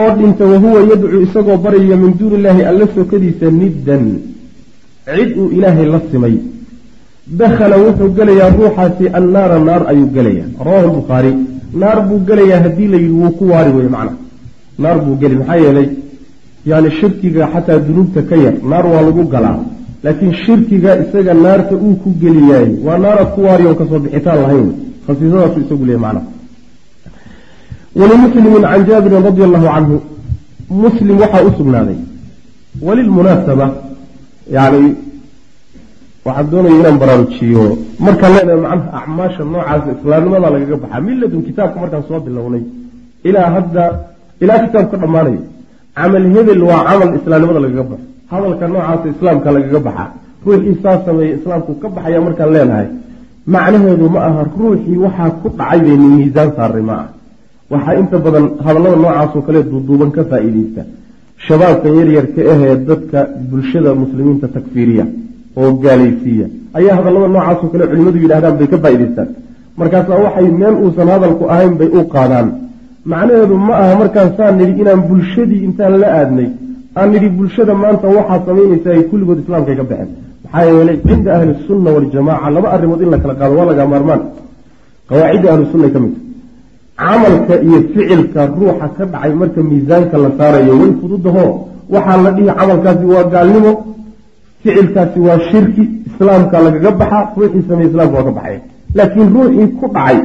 oo dhinta wahuwa yadcuu isagoo baraya min duuni illaahi alla sokadiisa niddan. Cid uu ilaahay la simay. Dakhala wuxuu gelayaa ruuxaasi annaara naar ayuu gelayaa. Rawahu lbukhaari naar buu gelayaa haddii la yidhi wuu ku waari weye macna naar buu geli maxaa yeelay? Yani shirkiga xataa dunuubta ka yar naar waa lagu galaa. Laakiin shirkiga isaga naarta uu ku geliyaay waa naaraad ku waari oon ka soo bixitaan lahayn. Khasiisadaasu isagu leeya macna walimuslimin can jaabirin radi allahu canhu muslim waxaa u sugnaaday. Walilmunaasaba yani waxaan doonaya inaan baraarujiyo. Markaan leenahay macnaha acmaasha noocaas islaamnimada lagaga baxaa miladun kitaabka markaan soo bilownay ilaa hadda ilaa kitaabka dhammaanayo camal hebel waa camal islaamnimada lagaga baxo hadalka noocaasa islaamka lagaga baxaa ruuxii saa sameeye islaamku ka baxaya markaan leenahay macnaheedu ma aha ruuxii waxaa ku dhacay bayni miisaan saaray ma ah waxaa inta badan hadallada noocaasoo kale duuduuban ka faa-iideysta. Shabaabkan yaryarka ahee dadka bulshada muslimiinta takfiiriya oo gaalaysiiya. Ayaa hadallada noocaasoo kale culimadu yidhahdaan bay ka faa-iideystaan markaasaa waxay meel uusan hadalku ahayn bay u qaadaan. Macnaheedu ma aha markaan saa nidhi inaan bulshadii intaan la aadnay. Aan nidhi bulshada maanta waxaa samaynaysa ay kulligood islaamkay ka baxeen. Maxaa yeelay cinda ahli sunna waljamaca laba arrimood in la kala qaado waa lagaa maarmaan. Qawaacidda ahlusunna ka midta camalka iyo ficilka ruuxa ka dhacay marka miisaanka la saarayo way fududaho waxaa la dhihi camalkaasi waa gaalnimo ficilkaasi waa shirki islaamka lagaga baxaa ruuxii sameeye islamka waa ka baxaya laakiin ruuxii ku dhacay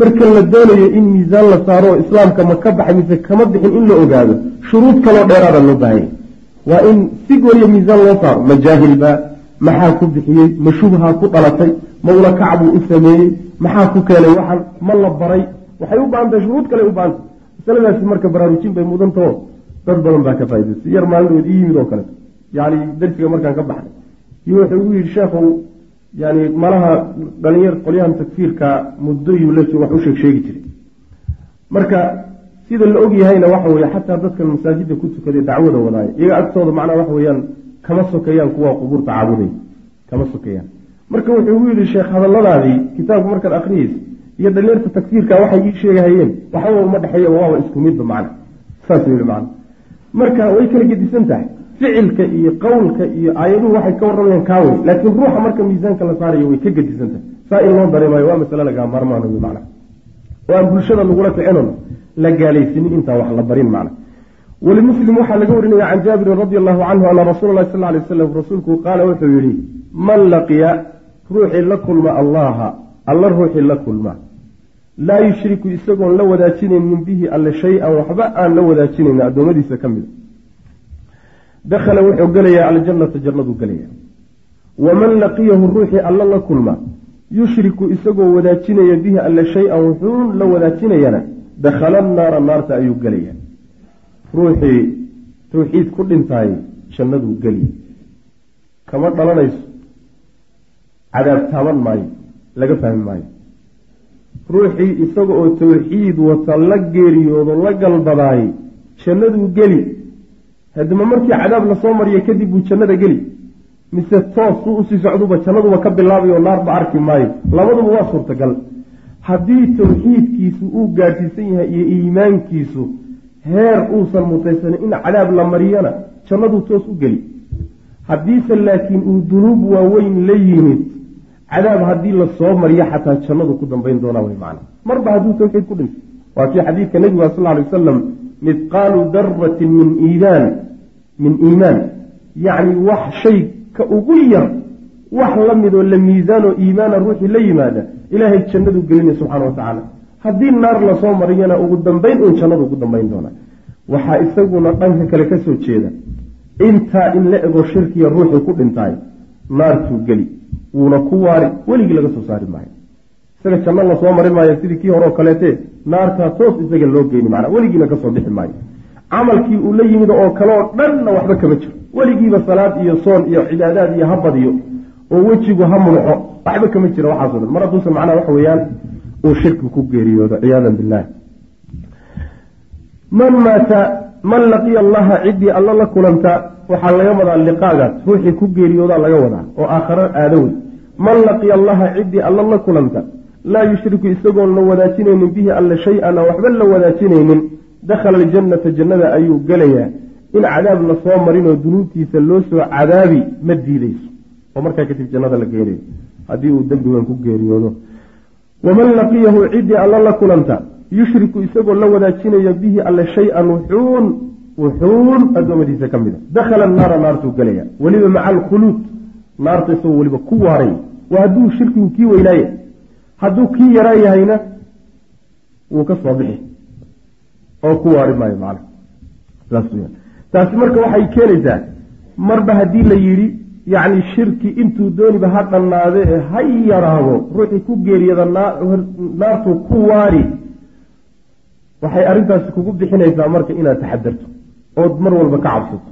marka la doonayo in miisaan la saaro islaamka ma ka baxay mise kama bixin in la ogaado shuruud kaloo dheeraada loo baahanya waa in si gooniya miisaan loo saaro ma jaahilbaa maxaa ku bixiyey ma shubhaa ku dhalatay ma ula kacbuu u sameeyey maxaa ku keenay waxan ma la baray waxay u baahantahay shuruud kale u baahantay masaladaasi marka baraarujin bay mudantaho dad badan baa ka faaidaysa yar maalinood ii yimid oo kale. Yani darsiga markaan ka baxnay. Iyo wuxuu igu yidhi sheekhow yani malaha dhalinyar qolyahan takfiirka muddoyuu la wax u sheeg sheegi jiray. Marka sida la og yahayna waxa weye xataa dadkan masaajida ku tukaday dacwada wadaaya. Iyaga agtooda macnaha waxa weeyaan kama sokeeyaan kuwa qubuurta caabuday. Kama sokeeyaan marka wuxuu igu yidhi sheekh hadalladaadii kitaabku markaad akhriyeysa iyo dhalinyarta takfiirka waxay ii sheegahayeen waxbaba uma dhexeeya waaba isku midba macna. Saasuu yihi macna. Marka way kala gedisan tahay ficilka iyo qowlka iyo aayaduhu waxay ka warramayaan kaawey laakiin ruuxa marka miisaanka la saarayo way ka gedisan tahay. Saa in loo dareemayo waa masale lagaa maarmaan wy macna. Oo aan bulshada lagula kicinon la gaalaysanin intaan wax la barin macna. Walimuslim waxaa laga warinaya can jaabirin radi allahu canhu ana rasuula lahi sal lay slam rasuulku qaala wuxuu yihi man laqiya ruuxii la kulma allaha alla ruuxii la kulma laa yushriku isagoon la wadaajinaynin bihi alle shay-an waxba aan la wadaajinaynin addoommadiisa ka mida dakhala wuxuu gelayaa aljannata jannaduu gelaya waman laqiyahu ruuxii alla la kulma yushriku isagoo wadaajinaya bihi alle shay-an wuxuu la wadaajinayana dakhala naara naarta ayuu gelaya ruuxii tawxiid ku dhintaay jannaduu geli kama dhalanayso cadaab taaban maayo laga fahmi maayo ruuxii isaga oo tawxiid wata la geeriyoodo la galbadaay jannaduu geli. Haddama markii cadaab la soo mariya kadib buu jannada geli. Mise toos suu u sii socduba jannaduba ka bilaabayo naarba arki maayo. Labaduba waa suurtagal. Haddii tawxiidkiisu uu gaadhsiisan yahay iyo iimaankiisu heer uusan mutaysanin in cadaab la mariyana jannaduu toos u geli. Haddiise laakiin uu dunuub waaweyn la yimid cadaab haddii la soo mariyo xataa jannadu ku dambayn doonaa way macna. Marba hadduu tawxiid ku dhintay waa kii xadiidka nebiga sal ly wasalam mithqaalu daratin min iimaan min iimaan. Yacni wax shay ka ugu yar wax la midoo la miisaanoo iimaana ruuxii la yimaada ilaahay jannadu gelinaya subxana wa tacaala. Haddii naar la soo mariyana ugu dambayn uun jannadu ugu dambayn doonaa. Waxaa isaguna dhanka kale ka soo jeeda intaa in la ego shirkiya ruuxii ku dhintaay naartuu geli. Wuuna ku waari weligii laga soo saari maayo. Isaga janno la soo marin maayo sidii kii hore oo kaleete naartaa toos isaga loo geyni macnaa weligiina ka soo bixi maayo. Camalkii uu la yimid oo kaleoo dhanna waxba kama jiro. Weligiiba salaad iyo soon iyo cibaadaad iyo ha badiyo oo wejigu ha munxo waxba kama jira waxaaso dhan. Mar hadduusan macnaha waxa weeyaan uu shirki ku geeriyoodo ciyaadan billahi man maata man laqiya allaha ciddii alla la kulanta waxaa laga wadaa liqaagaas ruuxii ku geeriyoodaa laga wadaa oo aakharo aadowey man laqiya allaha ciddii alla la kulanta laa yushriku isagoon la wadaajinaynin bihi alle shay-ana waxba la wadaajinaynin dakhala aljannata jannada ayuu gelayaa. In cadaab la soo marinoo dunuubtiisa loo soo cadaabi ma diideyso oo markaa kadib jannada la geenayo haddii uu dembi weyn ku geeriyoodo. Waman laqiyahu ciddii alla la kulanta yushriku isagoo la wadaajinaya bihi alle shay-an wuxuun wuxuun addoommadiisa ka mid dakhala naara naartuu gelaya weliba maca alkhuluud naarta isagoo weliba ku waaray. Waa hadduu shirkigu kii weynaaye. Hadduu kii yaraa yahayna wuu ka soo bixi. Oo ku waari maayo macna taasi marka waxay keenaysaa marba haddii la yidhi yacni shirki intuu dooniba ha dhannaade ee ha yaraado ruuxii ku geeriyada naartuu ku waari waxay arrintaasi kugu bixinaysaa marka inaad taxadarto ood mar walba ka cabsato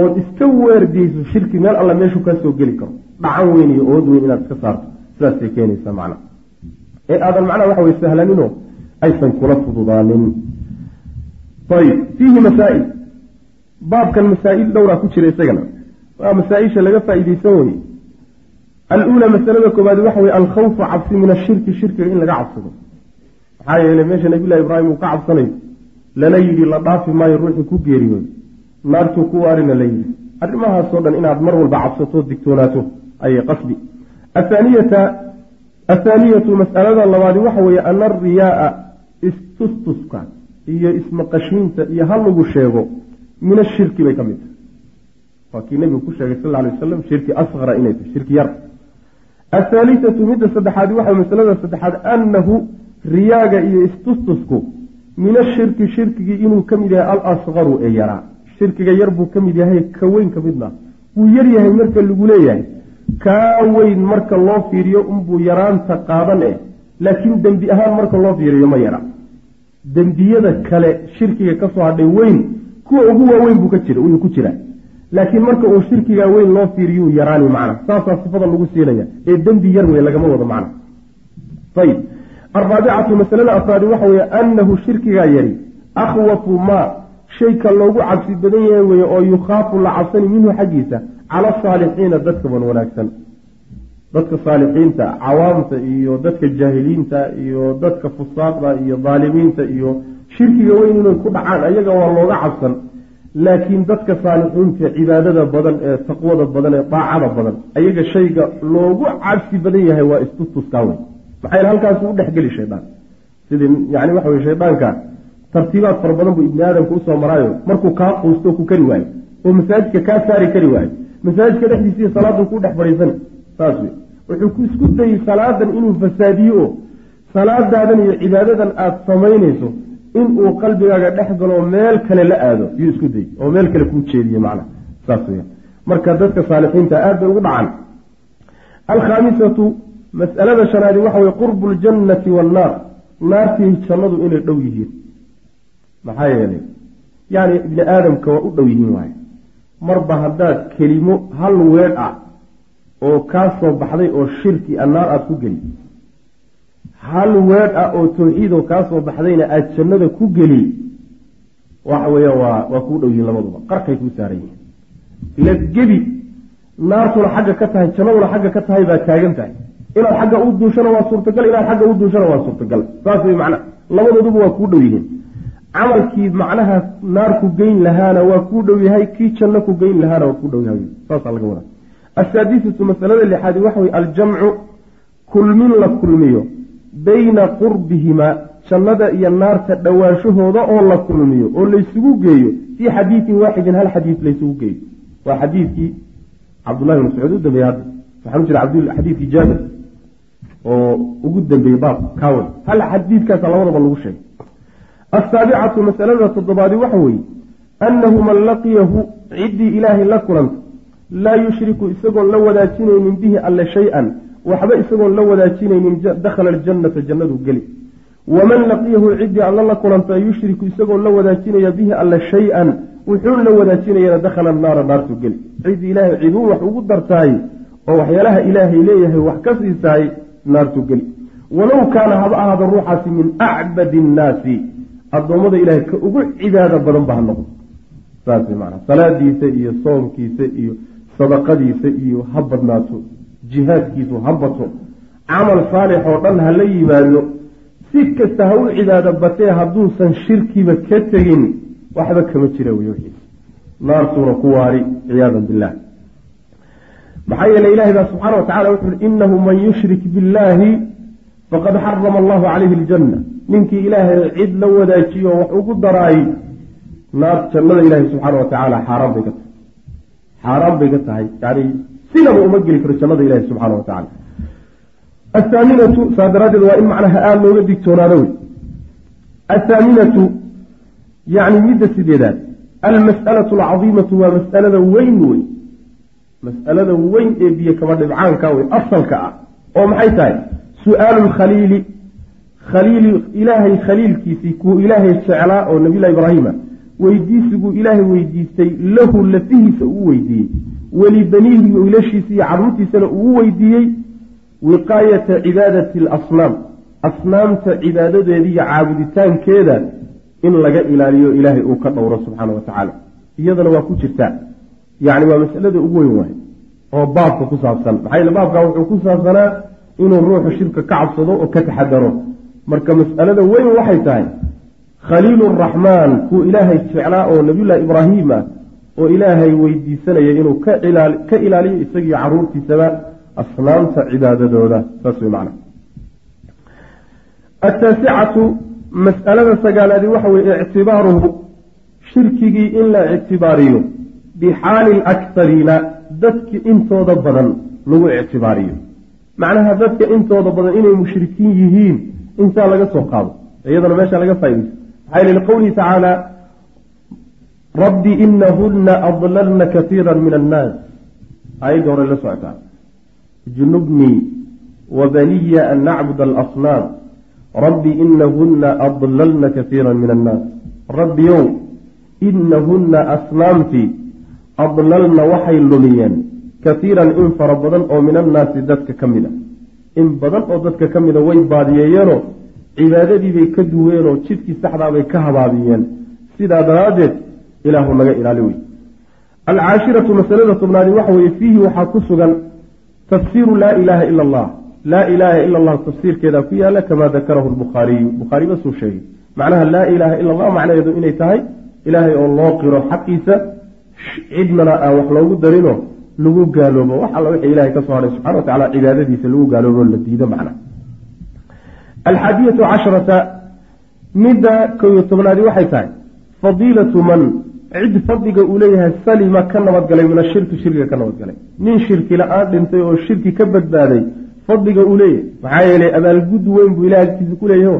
ood iska weergeyso shirki meel alla meeshuu kaa soo geli karo. Dhacan weyn iyo ood weyn inaad iska saarto. Sidaasay keenaysaa macna. Ee aadan macnaha waxa way sahlaninoo aysan kula fududaanin. Ayib. Fiihi masaa'il. Baabkan masaa'il dhowraa ku jira isagana. Waa masaa-isha laga faa-iideysan weye al-uulaa masalada koobaad waxa weye alkhawfu cabsi min ashirki shirkiga in laga cabsado. Maxaa yeelay meesha nabiyullahi ibraahim uu ka cabsanayo lana yidhi la dhaafi maayo ruuxii ku geeriyooda naartuu ku waarina la yidhi arrimahaasoo dhan inaad mar walba cabsato digtoonaato ayay qasbi athaaniyata athaaniyatu mas'alada labaadi waxa weeye ana ariyaaa istustuska iyo ismaqashiinta iyo ha lagu sheego min ashirki bay ka mid tahay. Waa kii nebigu ku sheegay sal alay wasalam shirki asqara inay tahay shirki yar. Athaalitatu midda saddexaadi waxa masalada saddexaad annahu riyaaga iyo istustusku min ashirki shirkigii inuu ka mid yahay alasqaru ee yaraa shirkiga yar buu ka mid yahay ka weyn ka midna. Wuu yar yahay marka lagu leeyahay. Kaa weyn marka loo fiiriyo unbuu yaraanta qaadan eh. Laakiin dembi ahaan marka loo fiiriyo ma yara. Dembiyada kale shirkiga ka soo hadhay weyn kuwa ugu waaweyn buu jira ku jiraa laakiin marka uu shirkigaa weyn loo fiiriyuu yaraani macna. Saasaa sifada lagu siinaya ee dembi yar wey lagama wado macna. Ayib araabicatu masalada afraadi waxa weeye annahu shirkigaa yari akhwafu maa shayka loogu cabsi badan yahay weye oo yukhaafu la cabsani minhu xaggiisa cala asaalixiina dadka wan wanaagsan. Dadka saalixiinta cawaamta iyo dadka jaahiliinta iyo dadka fusaaqda iyo daalimiinta iyo shirkiga weyn inay ku dhacaan ayaga waa looga cabsan. Laakiin dadka saalixiinta cibaadada badan ee taqwada badan ee daacada badan ayaga shayga loogu cabsi badan yahay waa istutuskaa wey maxaa halkaas u dhexgeli shaydaan? Sidii yani waxa wey shaydaanka tartiibaad fara badan buu ibni aadamka u soo maraayo. Markuu kaa quusto ku kari waayo. Oo masaajidka kaa saari kari waayo. Masaajidka dhexdiisiiyo salaadu ku dhex fadhiisan. Saas wey wuxuu isku dayey salaadan inuu fasaadiyo oo salaadaadan iyo cibaadadan aada samaynayso inuu qalbigaaga dhex galo meel kale la aado. Yuu isku dayey oo meel kale kuu jeediye macna. Saas weya marka dadka saalixiinta aad bay ugu dhacan alkhaamisatu mas'alada shanaadi waxa weye qurbu ljannati waannaar naartii jannadu inay dhow yihiin. Maxaa yeelay? Yani ibni aadamka waa u dhow yihiin waaye marba haddaad kelimo hal weedh ah oo kaa soo baxday oo shirki a naar aada ku geli hal weedh ah oo tawxiidoo kaa soo baxdayna aada jannada ku geli waxa weeya waa waa kuu dhow yihiin labaduba. Qarkay kuu saaran yihiin. Ila gebi naartuna xagga ka tahay jannaduna xagga ka tahay baa taagan tahay inaad xagga u duushana waa suurtagal inaad xagga u duushana waa suurtagal. Saas way macna labadooduba waa kuu dhow yihiin. Camalkii macnaha naar ku geyn lahaana waa kuu dhow yahay kii janno ku geyn lahaana waa kuu dhow yahay. Saasaa laga wadaa. Asaadisatu masalada lixaadi waxa weye aljamcu kulmin la kulmiyo bayna qurbihimaa jannada iyo naarta dhowaanshahooda oo la kulmiyo oo laysugu geeyo. Fii xadiidin waaxidin hal xadiid laysugu geeyo. Waa xadiidkii cabdullahi bn mascuud u dambeeyey hadda. Waxaan jira xadiidkii jaabir oo ugu dambeeyey baab kaawey hal xadiidkaasa labadaba lagu sheegay. Asaabicatu masalada toddobaadi waxa weeye annahu man laqiyahu ciddii ilaahay la kulanta laa yushriku isagoon la wadaajinaynin bihi alle shay-an waxba isagoon la wadaajinaynin dakhala aljannata jannadu geli. Waman laqiyahu ciddii alla la kulanta yushriku isagoon la wadaajinaya bihi alle shay-an wuxuun la wadaajinayana dakhala annaara naartu geli. Ciddii ilaahay ciduu wax ugu dartaay oo waxyaalaha ilaahay leeyahay wax ka siisaay naartu geli. Walow kaana haba ahaada ruuxaasi min acbadi innaasi addoommada ilaahay ka ugu cibaado badan ba ha noqdo saas maanaa salaadiisa iyo soomkiisa iyo sadaqadiisa iyo ha badnaato jihaadkiisu ha bato camal saalix oo dhan ha la yimaado si kasta ha u cibaado batee hadduusan shirkiba ka tegin waxba kama jira wey naartuuna ku waari ciyaadan billah maxaa yeeley ilahi baa subxaana wa tacala wuxu uhi inahu man yushrik billahi faqad xarama allahu calayhi aljanna. Ninkii ilaahay cid la wadaajiyo wax ugu daraay naar jannada ilaahi subxaana wa tacaala xaaraan bay ka tahay. Xaaraan bay ka tahay. Yani sinaba uma geli karo jannada ilahi subxaana wa tacala athaaminatu saa daraaddeed waa in macnaha aada looga digtoonaado wey. Athaaminatu yani midda sideedaad almas'alatu alcadiimatu waa mas'alada weyn wey mas'alada weyn ee biyo kaba dhibcaanka wey asalka ah oo maxay tahay? Su'aalu lkhaliili khaliili ilaahay khaliilkiisii kuu ilaahay jeclaa oo nabiyllahi ibraahima weydiisiguu ilaahay weydiistay lahu lafihiisa uu weydiiyey welibaniihi wiilashiisa iyo carruurtiisana uu weydiiyey wiqaayata cibaadati alasnaam. Asnaamta cibaadadeeda iyo caabuditaankeeda in laga ilaaliyo ilaahay uu ka dhowro subxaana wa tacaala iyadana waa ku jirtaa yacni waa masalada ugu weyn waay oo baabka ku saabsan. Maxaa baabka wuxuu ku saabsanaa inuu ruuxu shirka ka cabsado oo ka taxadaro. Marka mas'alada weyn waxay tahay khaliilu raxmaan kuu ilaahay jeclaa oo nabiyullahi ibraahim ah oo ilaahay weydiisanaya inuu ka ilaaliyo isagiyo caruurtiisaba asnaamta cibaadadooda. Saas wey macna. Ataasicatu mas'alada sagaalaadi waxa weye ictibaaruhu shirkigii in la ictibaariyo bixaali lakariina dadki intooda badan lagu ictibaariyo macnaha dadka intooda badan inay mushrikiin yihiin intaa laga soo qaado iyadana meesha laga faaidaysto maxaa yili liqowlihi tacaala rabbi inahuna adlalna kaiira min annaas aayadda hore la socotaa junubnii wa baniya an nacbud alasnaam rabbi inahuna adlalna kaiira min annaas rabbiyow inahuna asnaamtii adlalna waxay lumiyeen kaiiran in fara badan oo min annaasi dadka ka mid a in badan oo dadka ka mida way baadiyeeyeenoo cibaadadiibay ka duweenoo jidkii saxdaabay ka habaabiyeen. Sidaa daraaddeed ilaahu naga ilaali wey alcaashiratu masalada tobnaadi waxa weeye fiihi waxaa ku sugan tafsiiru laa ilaaha ila allah. Laa ilaaha ila allah tafsiirkeedaa ku yaalla kamaa dakarahu lbukhaariyu bukhaari basuu sheegay. Macnaha laa ilaaha ila allah macnaheedu inay tahay ilaahay oo loo qiro xaqiisa cidnana aan wax loogu darino lagu gaaloobo. Wax alla wixii ilahay ka soo hadhay subxana wa tacala cibaadadiisa lagu gaaloobo la diido macna. Alxaadiyatu casharata midda kow tobnaadi waxay tahay fadiilatu man cid fadliga uu leeyahay salima ka nabadgalay min ashirki shirkiga ka nabadgalay. Nin shirki la'aan dhintay oo shirki ka badbaaday fadliga uu leeyahay maxaa yeelay abaalgud weyn buu ilahay agtiisa ku leeyaho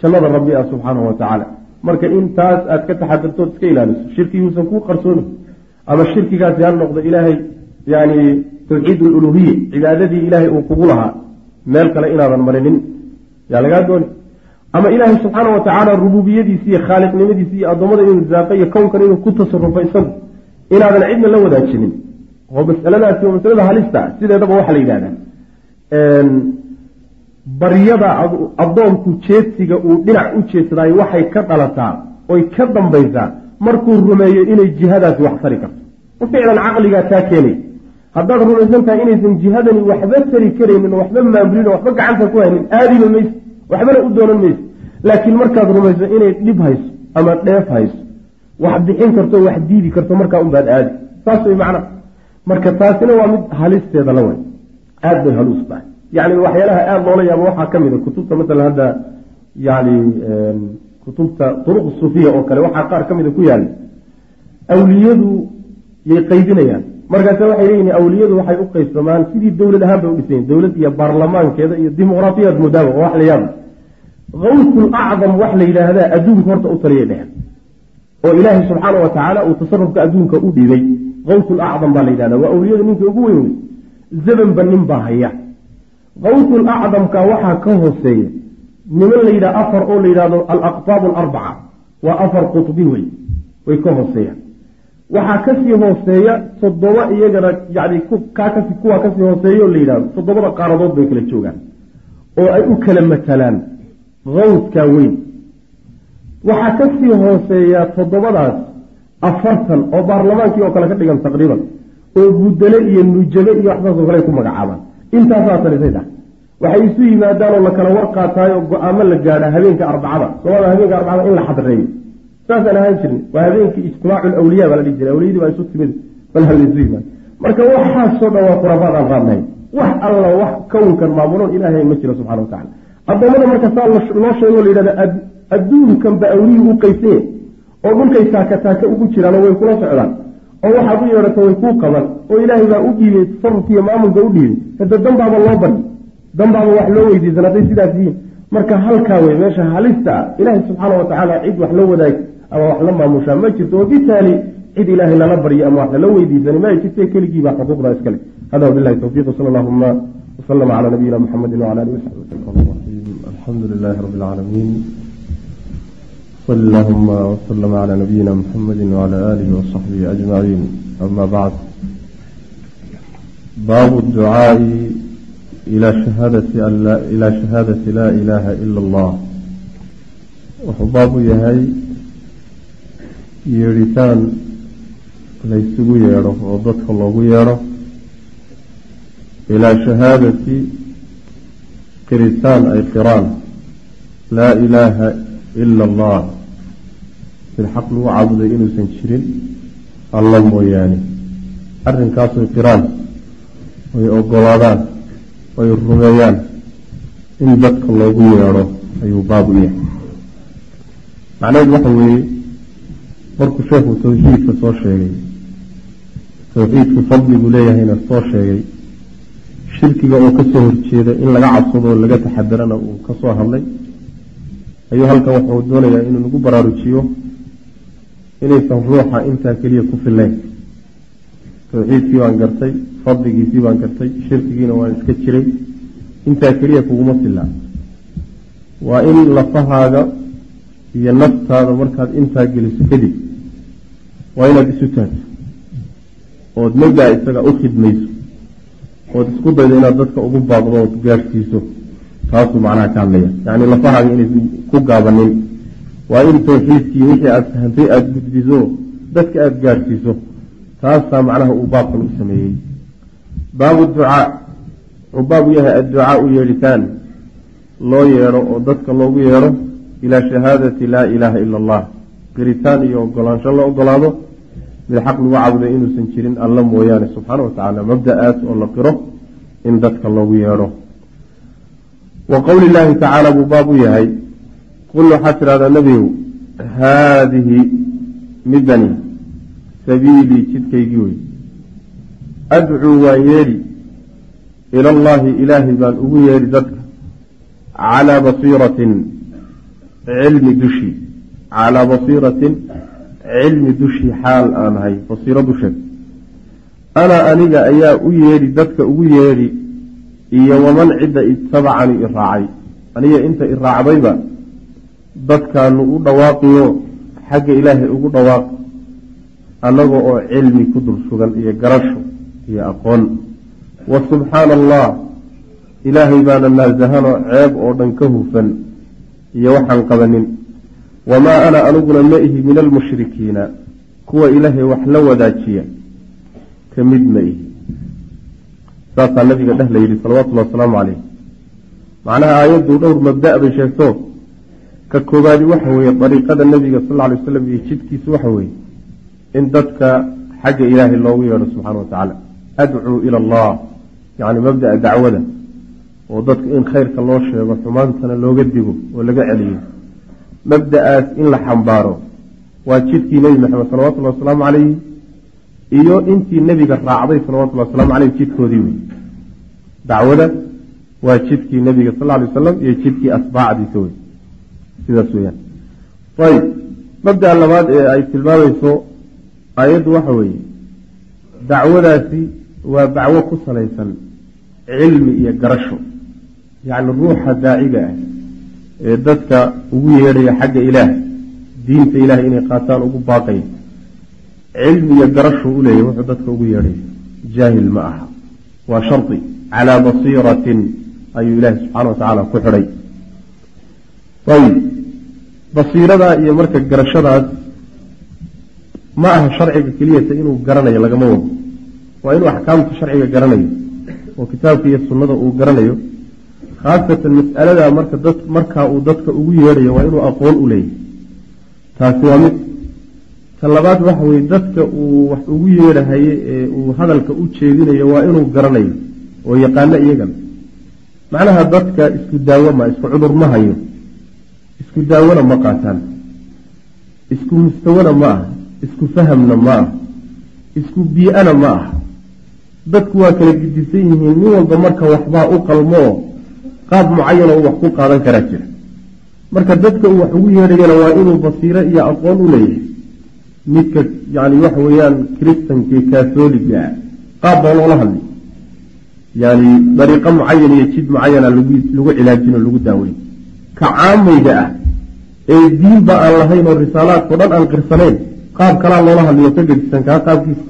jannada rabbi ah subxaanahu wa tacaala. Marka intaas aad ka taxadartood iska ilaaliso shirki yuusan kuu qarsoomi ama shirkigaasi ha noqdo ilaahay yani tawxiid luluhiya cibaadadii ilaahay uu kugu lahaa meel kale inaadan marinin. Yaa lagaa dooni? Ama ilaahay subxaana wa tacaala rububiyadiisi iyo khaaliqnimadiisi iyo addoommada inuu zaaqa iyo kownkan inuu ku tasarufay isagu inaadan cidna la wadaajinin. Oo masaladaasi waa masalada halista sideedaba waxaa la yidhahdaa baryada addoonku jeedsiga uu dhinac u jeedsadaayo waxay ka dhalataa oy ka dambaysaa markuu rumeeyo inay jihadaasi wax tari karto. Ficlan caqligaa taa keenay. Haddaad rumaysan tahay inaysan jihadani waxba tari karaynin waxba maamulin oo waxba gacanta ku haynin aadiba mayse waxbana u doonan mayse laakiin markaad rumayso inay dhib hayso ama dheef hayso wax bixin karto wax diidi karto markaa unbaad aadi. Saas way macna. Marka taasina waa mid halisteeda la way aada bay haluus tahay. Yani waxyaalaha aada loola yaabo waxaa ka mid a kutubta masalan hadda yani kutubta duruq sufiya oo kale waxaa qaar ka mida ku yaalla awliyadu yay qaybinayaan. Markaase waxay leeyihiin awliyadu waxay u qaybsamaan sidii dowlad ahaan bay udhisayen dowlad iyo baarlamaankeeda iyo dimuqraatiyaad moodaaba oo wax la yaaba kawsul acdam wax la yidhaahdaa adduunka horta u taliyay dhehen oo ilaahay subxaana wa tacaala uu tasarufka adduunka u dhibay kawsul acdam baa la yidhahda waa awliyada ninka ugu weyn wey zamanba nin baa haya. Kawsul acdamka waxaa ka hooseeya niman la yidhaha afar oo la yidhahdo alaqtaab alarbaca. Waa afar qutbi wey way ka hooseeyaan waxaa ka sii hooseeya toddoba iyagana yani kuwaa ka sii hooseeya oo la yidhahdo toddobada qaaradood bay kala joogaan. Oo ay u kala matalaan. Kawskaa weyn. Waxaa ka sii hooseeya toddobadaas afartan oo baarlamaankii oo kale ka dhigan taqriiban oo budale iyo nujabe iyo waxsaasoo kale ay ku magacaabaan. Intaasaa talisay tahay waxay isu yimaadaanoo la kala war qaataayoo go'aamo la gaadha habeenka arbacada. Soomada habeenka arbacada in la xadreeyo. Saasaan ahaan jirnay waa habeenkii ijtimaacu lawliya baa la dhihi jiray. Awliyadii baa isu timid bal halaysu yimaado. Marka waxaasoo dhan waa khuraafaad aan qaadnahay wax alla wax kownkan maamuloon ilaahay ma jiro subxana wa tacala addoommada marka saa loo sheego la yidhahda adduunkan ba awliyii u qaysanye oo dhulkay taaka taaka ugu jiraanoo way kula socdaan. Oo waxaad u yeedhato way kuu qaban. Oo ilaahay baa u dhiibay tasarufkiiyo maamulka u dhiibay. Hada danbaaba loo bari danbaaba wax loo weydiisan hadday sidaas yihiin. Marka halkaa wey meesha halista. Ah ilaahay subxaana wa tacaala cid wax la wadaag ama wax la maamushaa ma jirto wabitaali cid ilaahay lala baryo ama wax lala weydiisani ma jirte keligiibaa xuquuqda iskale hada wabilahi towfiiq sal allahuma waslama cala nabiyina muxamedi wcala alihi wasaxbi alxamdu lilahi rabi lcaalamiin sal allahuma wslama cala nabiyina muxamedi wcala alihi wasaxbihi ajmaciin. Ama bacd. Baabu ducaai ilaa shahaadati laa ilaaha ila allah wuxuu baabu yahay yeedhitaan laysugu yeedho oo dadka loogu yeedho ilaa shahaadati qiritaan ay qiraan laa ilaaha ila allah sid xaq lagu caabuday inuusan jirin alla mooyaane arrinkaasay qiraan oy ogolaadaan oy rumeeyaan in dadka loogu yeedho ayuu baabu yahay. Macnaheedu waxa weeye markuu sheekhu tawxiidka soo sheegay tawxiidku fadligu leeyahayna soo sheegay shirkiga oo ka soo horjeeda in laga cabsado laga taxadarana uu ka soo hadlay ayuu halkan wuxuu doonayaa inuu nagu baraarujiyo inaysan ruuxa intaa keliya ku filayn tawxiidkii baan gartay fadligiisii baan gartay shirkigiina waan iska jiray. Intaa keliya kuguma filaa waa in lafahaaga iyo naftaada markaad intaa geliso kadib waa inaad isu taagto. Ood mabdaa isaga u khidmayso. Ood isku daydo inaad dadka ugu baaqdo ood gaadhsiiso taasuu macnaha ka hadlaya. Yacni lafahaaga inaysan ku gaabanin. Waa in tawxiidkii wixii aada fahantay aada gudbiso dadka aada gaadhsiiso taasaa macnaha uu baabkan u sameeyey baabu ducaa wuxuu baab u yahay adducaau yeedhitaan loo yeedho oo dadka loogu yeedho ilaa shahaadati laa ilaaha ila allah. Qiritaan iyo ogolaansho la ogolaado mid xaq lagu caabuday inuusan jirin alla mooyaane subxaana wa tacaala mabda-aas oo la qiro in dadka loogu yeedho wa qowli llaahi tacaala buu baab u yahay qul waxaad tidhahdaa nebigow haadihi midani sabiilii jidkaygii wey adcuu waan yeedhi ila allaahi ilaahay baan ugu yeedhi dadka. Calaa basiiratin cilmi dushii calaa basiiratin cilmi dushii xaal aan ahay basiiro dusheed. Ana aniga ayaa u yeedhi dadka ugu yeedhi iyo waman cidda itabacanii i raacay. Aniga inta i raacdayba dadkaanu u dhawaaqiyo xagga ilaahay ugu dhawaaq annaga oo cilmi ku dul sugan iyo garasho iyo aqoon. Wa subxaana allah ilaahay baana naasahanoo ceeb oo dhan ka hufan iyo waxaan qabanin. Wamaa ana aniguna ma ihi min almushrikiina kuwa ilaahay wax la wadaajiya ka mid ma ihi. Saasaa nabiga dheh la yidhi salawatullhi wasalaamu caleyh macnaha aayaddu dhowr mabda' bay sheegto. Ka koobaadi waxa weeye dariiqada nebiga sal lla lay waslam iyo jidkiisa waxa weeye in dadka xagga ilaahay loogu yeedho subxana wa tacaala adcuu ila allah. Yacni mabda'a dacwada oo dadka in khayrka loo sheego xumaantana looga digo oo laga celiyo. Mabda'aas in la xambaaro waa jidkii nebi maxamed salawatullhi wasalaamu calayhi iyo intii nebiga raacday salawatullhi wasalaamu caleyh jidkoodii wey dacwada waa jidkii nebiga sal ly wasalam iyo jidkii atbaacdiisa wey sidaas weyaan ayb mabda'a labaad ee ay tilmaamayso aayaddu waxa weeye dacwadaasi waa dacwo ku salaysan cilmi iyo garasho yacni ruuxa daaciga ah ee dadka ugu yeedhaya xagga ilaah diinta ilaah inay qaataan ugu baaqaya cilmi iyo garasho u leeyahy wuxuu dadka ugu yeedhaya. Jaahil ma aha. Waa shardi calaa basiiratin ayuu ilaahi subxaana wa tacaala ku xidhay. Ayib. Basiiradaa iyo marka garashadaas ma aha sharciga keliyata inuu garanayo lagama wado waa inuu axkaamta sharciga garanayo oo kitaabka iyo sunnada uu garanayo. Khaasatan mas'alada marka dad markaa uu dadka ugu yeedhayo waa inuu aqoon u leeyahay. Taasi waa mid. Ta labaad waxa weye dadka uu wax ugu yeedhahaye ee uu hadalka u jeedinayo waa inuu garanayo oo yaqaano iyagana macnaha dadka isku daawo ma isku cudur ma hayo. Isku daawona ma qaataan. Isku mustawana ma ah isku fahamna ma ah isku bii-ana ma ah dadku waa kala gidisan yihiin nin walba marka waxbaa u qalmo oo qaab mucayan oo wax ku qaadan karaa jira. Marka dadka uu wax ugu yeedhayana waa inuu basiiro iyo aqoon u leeyahay. Midka yani waxa weeyaan kristanka katholiga qaab baa loola hadlay. Yani dariiqo mucayan iyo jid mucayana lagu cilaajin oo lagu daaweyn. Ka caamayga ah ee diinba aan lahayn oo risaalaadkao dhan aan qirsanayn qaab kalaa loola hadlayo ka gedisan kaa qaabkiisa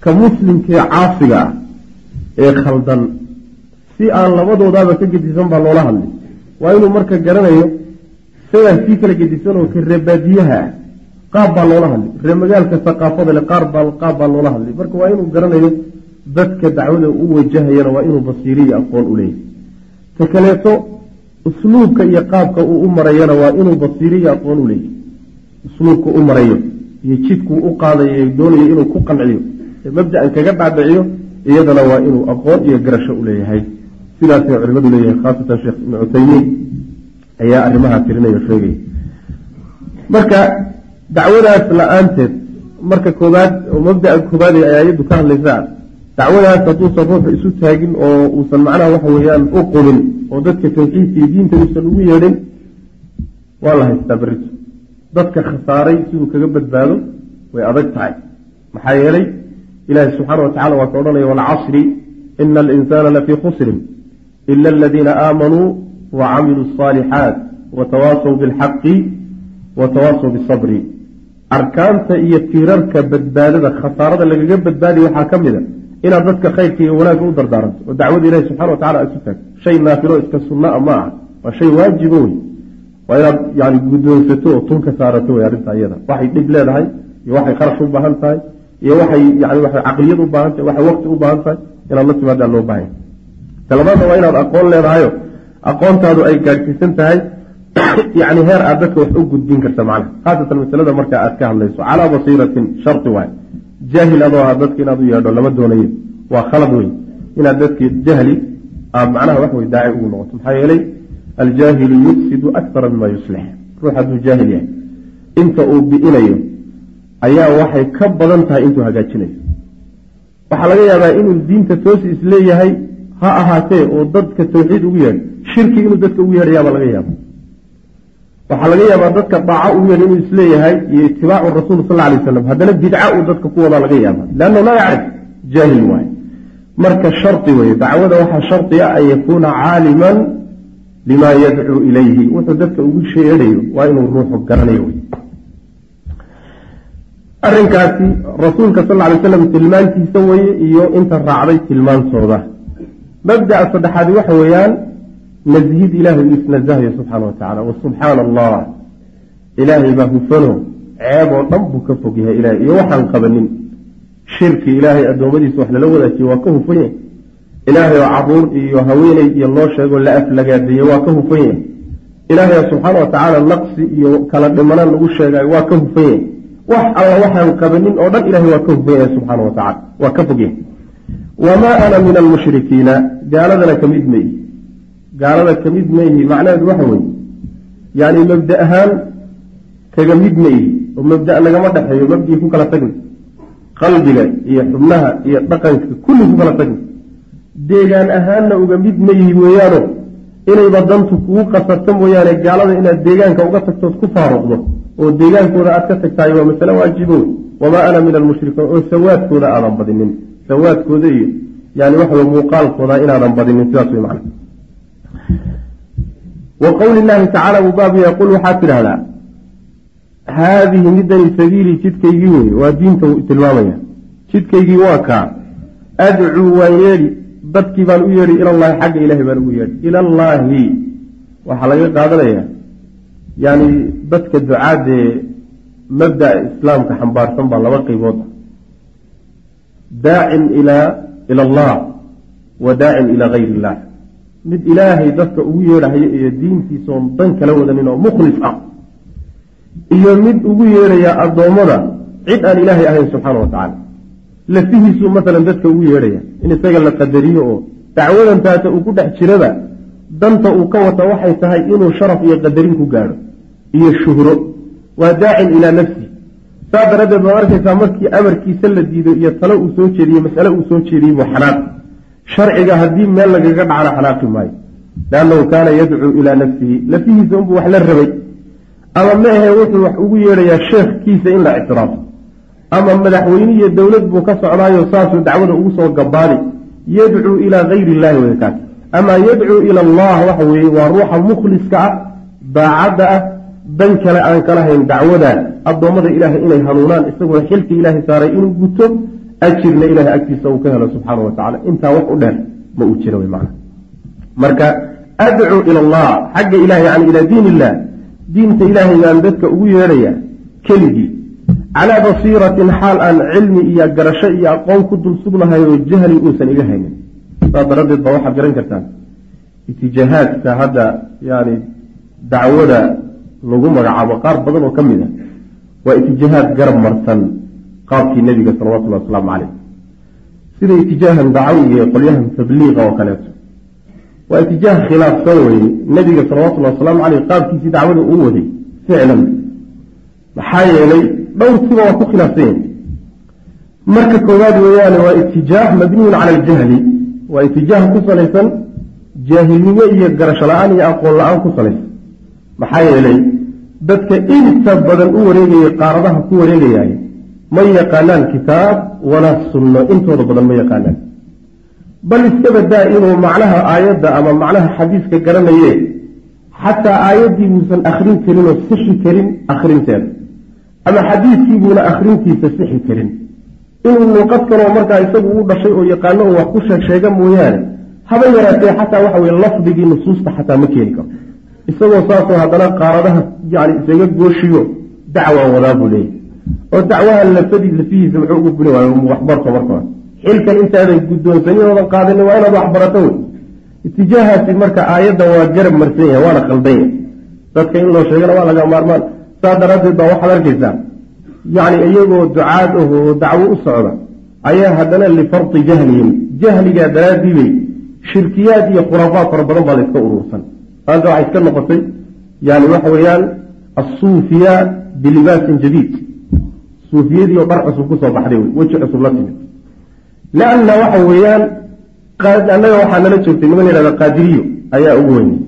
ka muslimkaee caasiga ah ee khaldan. Si aan labadoodaaba ka gedisan baa loola hadlay. Waa inuu marka garanayo isagaa sii kala gedisan oo ka reebaadiyaha ah. Qaab baa loola hadlay. Ree magaalka saqaafada le qaab baa loola hadlay. Marka waa inuu garanayo dadka dacwada u wajahayana waa inuu basiiriyo aqoon u ta kaleeto usluubka iyo qaabka uu u marayana waa inuu basiiriyo aqoon u leeyahay usluubka u marayo iyo jidkuu u qaadayo doonayo inuu ku qanciyo mabda-an kaga dhaadhiciyo iyadana waa inuu aqoon iyo garasho u leeyahay. Sidaasay culimadu leeyahay khaasatan sheekh ibnu cuthaymiin ayaa arrimaha tirinaya sheegaya marka dacwadaas la'aanteed marka koobaad oo mabdaa koobaad ee aayaddu ka hadlaysaa dacwadaas hadduusan ruuxu isu taagin oo uusan macnaha waxa weeyaan u qubin oo dadka tawxiidka iyo diinta uusan ugu yeedhin waa la haystaa berrito. Dadka khasaaray siduu kaga badbaado way adag tahay. Maxaa yeelay ilaahi subxaana wa tacala waa ka odhanaya walcasri ina alinsaana lafii khusrin ila aladiina aamanuu wa camiluu asaalixaat watawaasaw bilxaqi watawaasaw bisabri arkaanta iyo tiirarka badbaadada khasaarada lagaga badbaadiya waxaa ka mid a inaad dadka khayrka iyo wanaagga u dardaaranto oo dacwada ilahi subxana wa tacala isu taagto shay naafilo iska sunnaa ma ah waa shay waajibo wey waa inaad yani guddoonsato oo tunka saarato wey arrinta iyada waxay dhib leedahay iyo waxay kharash u baahan tahay iyo waxay yani waxay caqliyad u baahan tahay waxay waqti u baahan tahay inaad la timaadaa loo baahanya talabaadna waa inaad aqoon leedahayo aqoontaadu ay gaadhsiisan tahay yani heer aad dadka wax u gudbin karta macnaha. Khaasatan masalada marka aad ka hadlayso calaa basiiratin shardi waay jaahil adoo ah dadka inaad u yeedho lama doonayo. Waa khalad wey inaad dadki jahli aad macnaha wax wey daaci ugu noqoto. Maxaa yeelay aljaahilu yufsidu akara mima yuslix ruux hadduu jaahil yahay inta uu bi'inayo ayaa waxay ka badan tahay intuu hagaajinayo. Waxaa laga yaabaa inuu diinta toosi is leeyahay ha ahaatee oo dadka tawxiid ugu yeedho shirki inuu dadka ugu yeedhayaabaa laga yaaba waxaa laga yaabaa dadka daaco ugu yeedh inuu is leeyahay iyo itibaacu rasuul sal alay waslam haddana bidca uu dadka ku wadaa laga yaaba leannahu laa yacrif jaahil waaye. Marka shardi weye dacwada waxaa shardi ah an yakuuna caaliman lima yadcuu ilayhi. Wuxuu dadka ugu sheedhayo waa inuu ruuxu garanayo wey arrinkaasi rasuulka sal ly slam tilmaantiisa weye iyo inta raacday tilmaantooda mabda'a saddexaadi waxa weeyaan nasihid ilaahay uu isnazahayo subxaana wa tacala wa subxaana allah ilaahay baa hufano ceeb oo dhan buu ka fog yahay ilahay iyo waxaan qabanin shirki ilaahay addoommadiisa wax lala wadaajiye waa ka hufan yahay. Ilaahay oo carruur iyo haweeney iyo loo sheego la aflagaadeeye waa ka hufan yahay. Ilaahay subxaana wa tacaala naqsi iyo kala dhimanaan lagu sheegayo waa ka hufan yahay wax alla waxaan qabanin oo dhan ilahay waa ka hufan yahay subxaana wa tacala waa ka fog yahay wamaa ana min almushrikiina? Gaaladana ka mid maihi gaalada ka mid maihi macnaheedu waxa weeye yani mabda ahaan kaga mid maihi oo mabda nagama dhexeeyo mabdii ku kala tagna qalbiga iyo xubnaha iyo dhaqanka kulli ku kala tagna deegaan ahaanna uga mid mayihi weeyaano inayba dantu kugu qasarto mooyaane gaalada inaad deegaanka uga tagtood ku faaruqdo oo deegaankooda aad ka tagtahay waa masale waajibo wamaa ana min almushrikiin oo sawaadkooda aadan badinin. Sawaadkooda iyo yani waxa muuqaalkooda inaadan badinin sidaas way macna. Wa qowli llaahi tacaala buu baabu yaqul waxaad tidhahdaa haadihi midani sabiilii jidkaygii wey waa diinta tilmaamaya. Jidkaygii waa kaa adcuu waan yeedhi dadkii baan u yeedhi ilallahi xagga ilahay baan ugu yeedhi. Ilallaahi. Waxaa laga qaadanaya yani dadka ducaadee mabda'a islaamka xambaarsan baa laba qeybood daacin ila allah wa daacin ilaa gayr illah mid ilaahay dadka ugu yeedhahayo iyo diintiisaoon dan kala wadanin oo mukhlis ah iyo mid ugu yeedhaya addoommada cid aan ilaahay ahayn subxaana wa tacaala. Lafihiisuu masalan dadka ugu yeedhaya in isaga la qadariyo oo dacwadan taata uu ku dhex jiraba danta uu ka wata waxay tahay inuu sharaf iyo qadarin ku gaadho iyo shuhro. Waa daacin ilaa nafsi. Saa daraaddeed baad arkaysaa markii amarkiisa la diido iyo talo uu soo jeediyey masale uu soo jeediyey buu xanaaq sharciga haddii meel lagaga dhacana xanaaqi maayo. Liannahu kaana yadcuu ilaa nafsihi. Lafihiisa unbuu wax la rabay. Ama ma ahe wuxuu wax ugu yeedhayaa sheekhkiisa in la ictiraafo ama madaxweyne iyo dowlad buu ka socdaayo saasuu dacwada ugu soo gabaani yadcuu ilaa gayri illahi wey kaas ama yadcuu ila allah waxa weeye waa ruuxa mukhliska ah daacadda ah dan kale aan kala hayn dacwada addoommada ilaahay inay hanuunaan isagoo xilka ilaahay saaray inuu guto ajirna ilahay agtiisa uu ka helo subxaana wa tacala intaa wax u dheer ma uu jira wy maana marka adcuu ila allah xagga ilahay yani ilaa diin illah diinta ilaahay baan dadka ugu yeedhaya keligii calaa basiiratin xaal aan cilmi iyo garasho iyo aqoon ku dul sugnahay oo jahli uusan iga haynin. Saa daraaddeed baa waxaad garan kartaan itijaahaadka hadda yani dacwada lagu magacaabo qaar badan oo ka mid a waa itijaahaad garab marsan qaabkii nebiga salawatullahi wasalaamu caleyh sida itijaahan dacawiga qolyahan tabliiqa oo kaleeto. Waa itijaah khilaafsan weye nebiga salawatullahi wasalaamu caleyh qaabkiisii dacwada uu waday ficlan. Maxaa yeelay dhowrkiiba waa ku khilaafsan marka koowaad weeyaane waa itijaah mabniyun cala aljahli. Waa itijaah ku salaysan jaahilnimo iyo garasho la'aan iyo aqoon la'aan ku salaysan. Maxaa yeelay dadka inta badan u wareegaya qaaradaha ku wareegayaay ma yaqaanaan kitaab walaa sunno. Intooda badan ma yaqaanaan. Bal iska badaa inuu macnaha aayadda ama macnaha xadiiska garanaye xataa aayaddii buusan akhrin karin oo sixi karin akhrinteeda ama xadiiskiibuuna akhrintiisa sixi karin. Inuu luuqad kaloo markaa isagu u dhashay oo yaqaano oo wax ku sheeg sheega mooyaane. Haba yaraatee xataa waxa weye lafdigii nusuusta xataa ma keeni karo isagoo saasoo haddana qaaradaha yani isaga gooshiyo dacwaa wadaa buu leeyahy oo dacwaha lafadii lafihiisa muxuu ugu guli waayo waxbarto marka xilkan intaadan guddoonsaniyoodan qaadani waa inaad waxbarato wey. Itijaahaasi marka aayadda waa garab marsan yahay waana khaldan yahay dadka in loo sheegana waa laga maarmaan. Saa daraaddeed baa waxaad arkaysaa. Yacni iyagoo ducaad ah oo dacwo u socda ayaa haddana lifardi jahlihim. Jahligaa daraaddii bay shirkiyaad iyo khuraafaad fara badan baa la iska urursan maanta waxay iska noqotay yani waxa weeyaan assuufiya bilibaasin jadiid suufiyadii oo dhar cusub ku soo baxday wey weji cusub la timid lianna waxa weeyaan annaga waxaa nala joogtay niman yidhahda qaadiriyo ayaa ugu weynay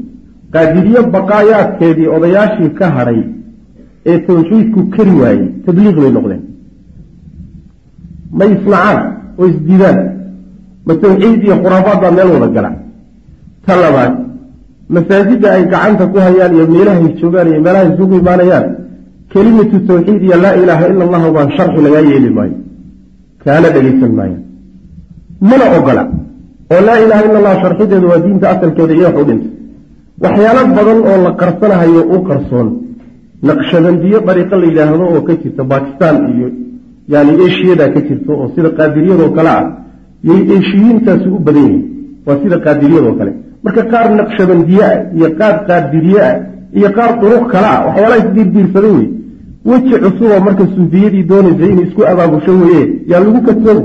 qaadiriyo baqaayaadkeedii odayaashii ka hadhay ee tawxiidku kari waayey tabliiq bay noqdeen ma isnacaan oo isdiidaan ma tawxiid iyo khuraafaad baa meel wada gala ta labaad masaajidda ay gacanta ku hayaan iyo meelahay joogaan iyo meelahay isugu imaanayaan kelimatu tawxiid iyo laa ilaaha ila allahu baan sharxi lagaa yeeli maayo. Kaana dhegaysan maayaan mana ogola. Oo laa ilaha ila allah sharxideedu waa diinta asalkeeda iyo wax u dhintay. Waxyaalo badan oo la qarsanahayo u qarsoon. Naqshabandiyo dariiqo la yidhaahdo oo ka jirta bakistan iyo yani eshiyada ka jirta oo sida qaadiriyadoo kale ah yay eshiyiintaasi u badan yihiin waa sida qaadiriyadoo kale marka qaar naqshabandiye ah iyo qaar qaadiriye ah iyo qaar duruq kale ah waxyaalaha isdiirdiirsaday wey weji cusuboo marka suufiyadii doonaysay inay isku abaabusho weye yaa lagu kadsooda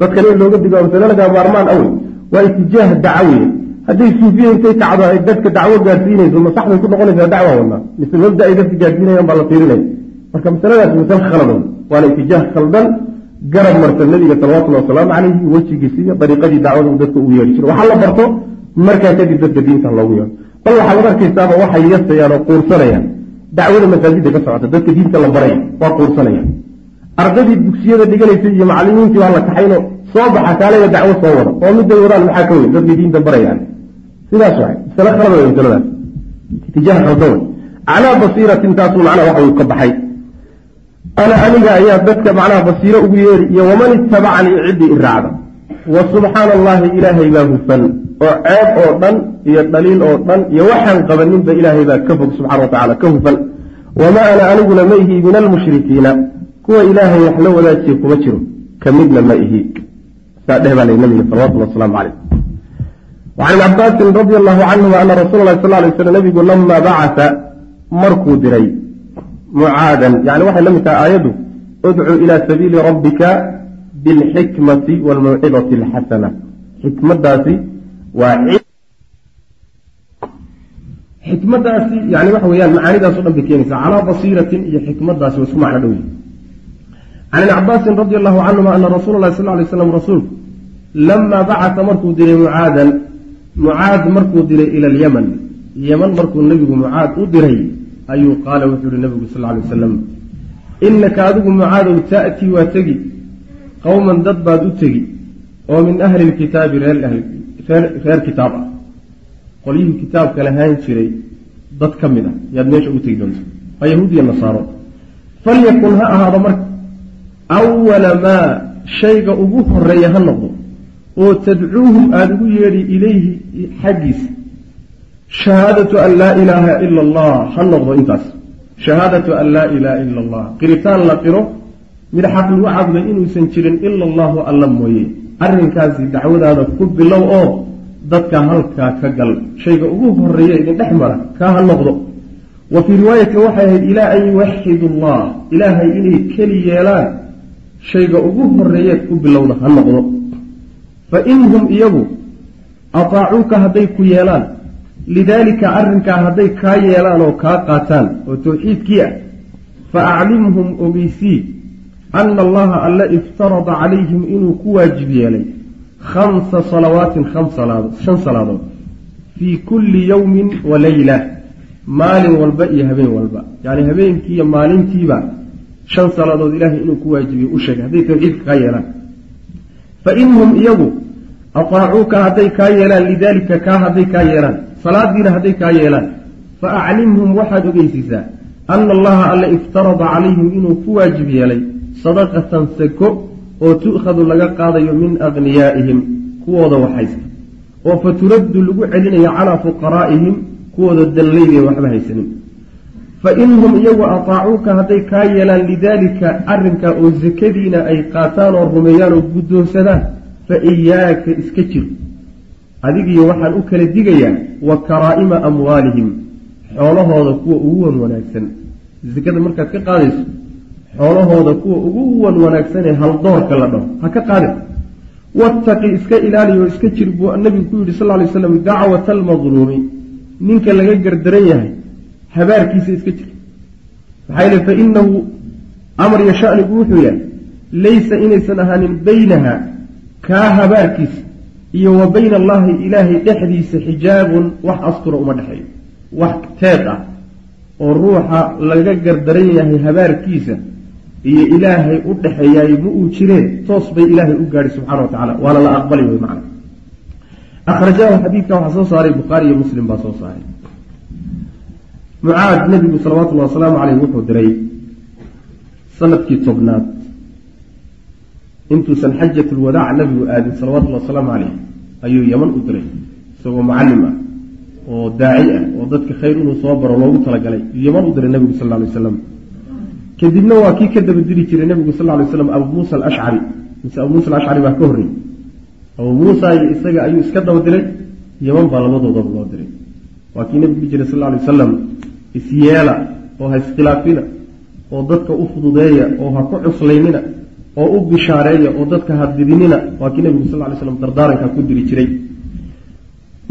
dadkan in looga digo masale lagaa maarmaan awey waa itijaah dacawiya hadday suufiya intay kacdo ay dadka dacwo gaadsiinayso ma sax bay ku noqonaysaa dacwa wadnaa mise mabda dadka gaadsiinayaan baa la fiirinaya marka masaladaas masale khalado waana itijaah khaldan garab marsan. Nabiga salawatullahi wasalaamu calayhi wejigiisa iyo dariiqadii dacwada uu dadka ugu yeedhi jiro waxaa la barto markaa kadib dadka diinta loogu yeedho. Bal waxaad arkaysaaba waxay yasayaan oo quursanayaan. Dacwada masaajidda ka socota dadka diinta la baraya waa quursanayaan. Ardadii dugsiyada dhiganaysay iyo macalimiintii baa la kaxayno soo baxa kaalaya dacwo soo wada. Oo miday wadaan maxaa ka weyn dadkay diinta barayaan. Sidaas waay masale khalad wey masaladaas itijaah khaldan wey calaa basiiratin taasuu macnaha waxa uu ka baxay. Ana aniga ayaa dadka macnaha basiiro ugu yeeri iyo waman itabacanii ciddii i raacda wa subxaana allahi ilaahay baa hufan oo ceeb oo dhan iyo dhaliil oo dhan iyo waxaan qabaninba ilaahay baa ka fog subxana wa tacala ka hufan. Wamaa ana aniguna ma ihi min almushrikiina. Kuwa ilaahay wax la wadaajiye kuma jiro. Ka midna ma ihi. Saa dheh baa nabiga salawatullah wasalaamu caleyh wacan ibni cabaasin radi allahu canhuma ana rasuula sal lay slam nabigu lama bacata markuu diray mucaadan. Yani waxay la mid tahay aayaddu udcu ila sabiili rabbika bilxikmati waalmawcidati alxasana. Xikmadaasi waa xikmadaasi yani waxa weyaan macaanidaaso dhan bay keenaysaa. Calaa basiiratin iyo xikmadaasi waa isku macno dhow. Can ibni cabaasin radi allahu canhuma ana rasuula lahi sal lay slam rasuulku lamaa bacata markuu diray mucaadan mucaad markuu diray ila alyaman. Yaman markuu nebigu mucaad u diray ayuu qaala wuxuu yihi nabigu sal lay wasalam inaka adigu mucaadow ta'tii waa tegi. Qowman dad baad u tegi oo min ahli lkitaabi reer kitaab ah. Qolyihii kitaabka lahaan jiray dad ka mid ah. Yaad meesha ugu tegi doonta waa yahuud iyo nasaaro. Falyakun ha ahaado marka. Awala maa shayga ugu horreeya ha noqdo. Oo tadcuuhum aada ugu yeedhi ilayhi xaggiisa shahaadatu an laa ilaaha ila allah ha noqdo intaas. Shahaadatu an laa ilaaha ila allah qiritaan la qiro. Mid xaq lagu cabday inuusan jirin ila allahu alla mooye arrinkaasi dacwadaada ku bilow oo dadka halkaa ka gal. Shayga ugu horreeya idin dhex mara kaa ha noqdo. Wa fii riwaayatin waxay ahayd ilaa an yuwaxidu allah ilaahay inay keli yeelaan shayga ugu horeeyeed ku bilowda ha noqdo. Fa in hum iyagu ataacuuka hadday ku yeelaan lidaalika arrinkaa hadday kaa yeelaan oo kaa qaataan oo tawxiidkii ah fa aclimhum ogeysii ana allaha alle iftarada calayhim inuu ku waajib yeelay khamsa salawaatin shan salaadood fii kulli yowmin wa leyla maalin walba iyo habeen walba yacni habeenkii iyo maalintiiba shan salaadood ilaahay inuu ku waajibiye u sheegay hadday tawxiidka kaa yeelaan fa in hum iyagu ataacuuka hadday kaa yeelaan lidaalika kaa hadday kaa yeelaan salaadiina hadday kaa yeelaan fa aclimhum waxaad ogeysiisaa ana allaha alle iftarada calayhim inuu ku waajib yeelay sadaqatan sako oo tu'khadu laga qaadayo min akhniyaa'ihim kuwooda waxhaysta oo fa turaddu lagu celinayo calaa fuqaraa'ihim kuwooda danlaydeen waxba haysanin. Fa in hum iyagu ataacuuka hadday kaa yeelaan lidaalika arrinkaa oo sakadiina ay qaataan oo rumeeyaan oo guddoonsadaan fa iyaaka iska jir. Adigiyo waxaan u kala digayaa wa karaa'ima amwaalihim xoolahooda kuwa ugu wan wanaagsan sakada markaad ka qaadayso xoolahooda kuwa ugu wan wanaagsanee haldoorka la dhaho ha ka qaadin wattaqi iska ilaaliyo iska jir buu nabigu ku yidhi sal ly slam dacwata almadluumi ninka laga gardaran yahay habaarkiisa iska jir. Maxaa fa inahu amar iyo shanigu wuxuu yahay laysa inaysan ahaanin baynaha kaa habaarkiisa iyo wa bayna allahi ilaahay dhexdiisa xijaabun wax astura uma dhexeeyo. Wax teed ah oo ruuxa laga gardaran yahay habaarkiisa iyo ilaahay u dhexeeyaay ma uu jireen toos bay ilaahay u gaadhi subxana wa tacala waana la aqbali wey macna. Akhrajahu xadiidka waxaa soo saaray bukhaari iyo muslim baa soo saaray. Mucaad nebigu salawatullahi wasalaamu caleyh wuxuu diray sannadkii tobnaad. Intuusan xajatulwadaac nabigu aadin salawatullahi wasalaamu caleyh ayuu yaman u diray. Isagoo mucalim ah oo daaci ah oo dadka khayr inuu soo baro loogu talagalay. Yaman u diray nebigu sal ly waslam kadibna waa kii ka daba diri jiray nebigu sal lay slam abu muusa alashcari mise abu muusa alashcari baa ka horreeyey abu muusa iyo isaga ayuu iska daba diray yaman baa labadoodaba loo diray waa kii nebigu jiray sal lay wasalam isyeela oo ha iskhilaafina oo dadka u fududeeya oo ha ku cuslaynina oo u bishaareeya oo dadka ha didinina. Waa kii nebigu sal lay slam dardaaranka ku diri jiray.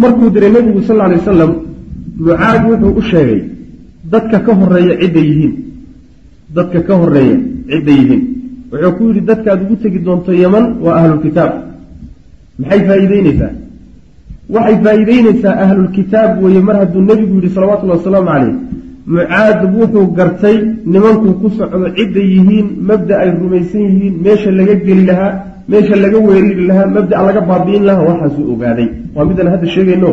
Markuu diray nebigu sal lay wasalam mucaad wuxuu u sheegay dadka ka horreeya cidday yihiin dadka ka horreeya cidday yihiin wuxuu ku yidhi dadkaad ugu tegi doonto yaman waa ahlulkitaab maxay faa'iideyneysaa waxay faa'iideyneysaa ahlulkitaab weeye mar hadduu nebigu yidhi salawatullhi wasalaamu caleyh mucaad wuxuu gartay nimankuu ku socdo cidday yihiin mabda ay rumaysan yihiin meesha laga geli lahaa meesha laga weeriri lahaa mabdaa laga baabi'in lahaa. Waxaasuu ogaaday. Waa midaan hadda sheegayno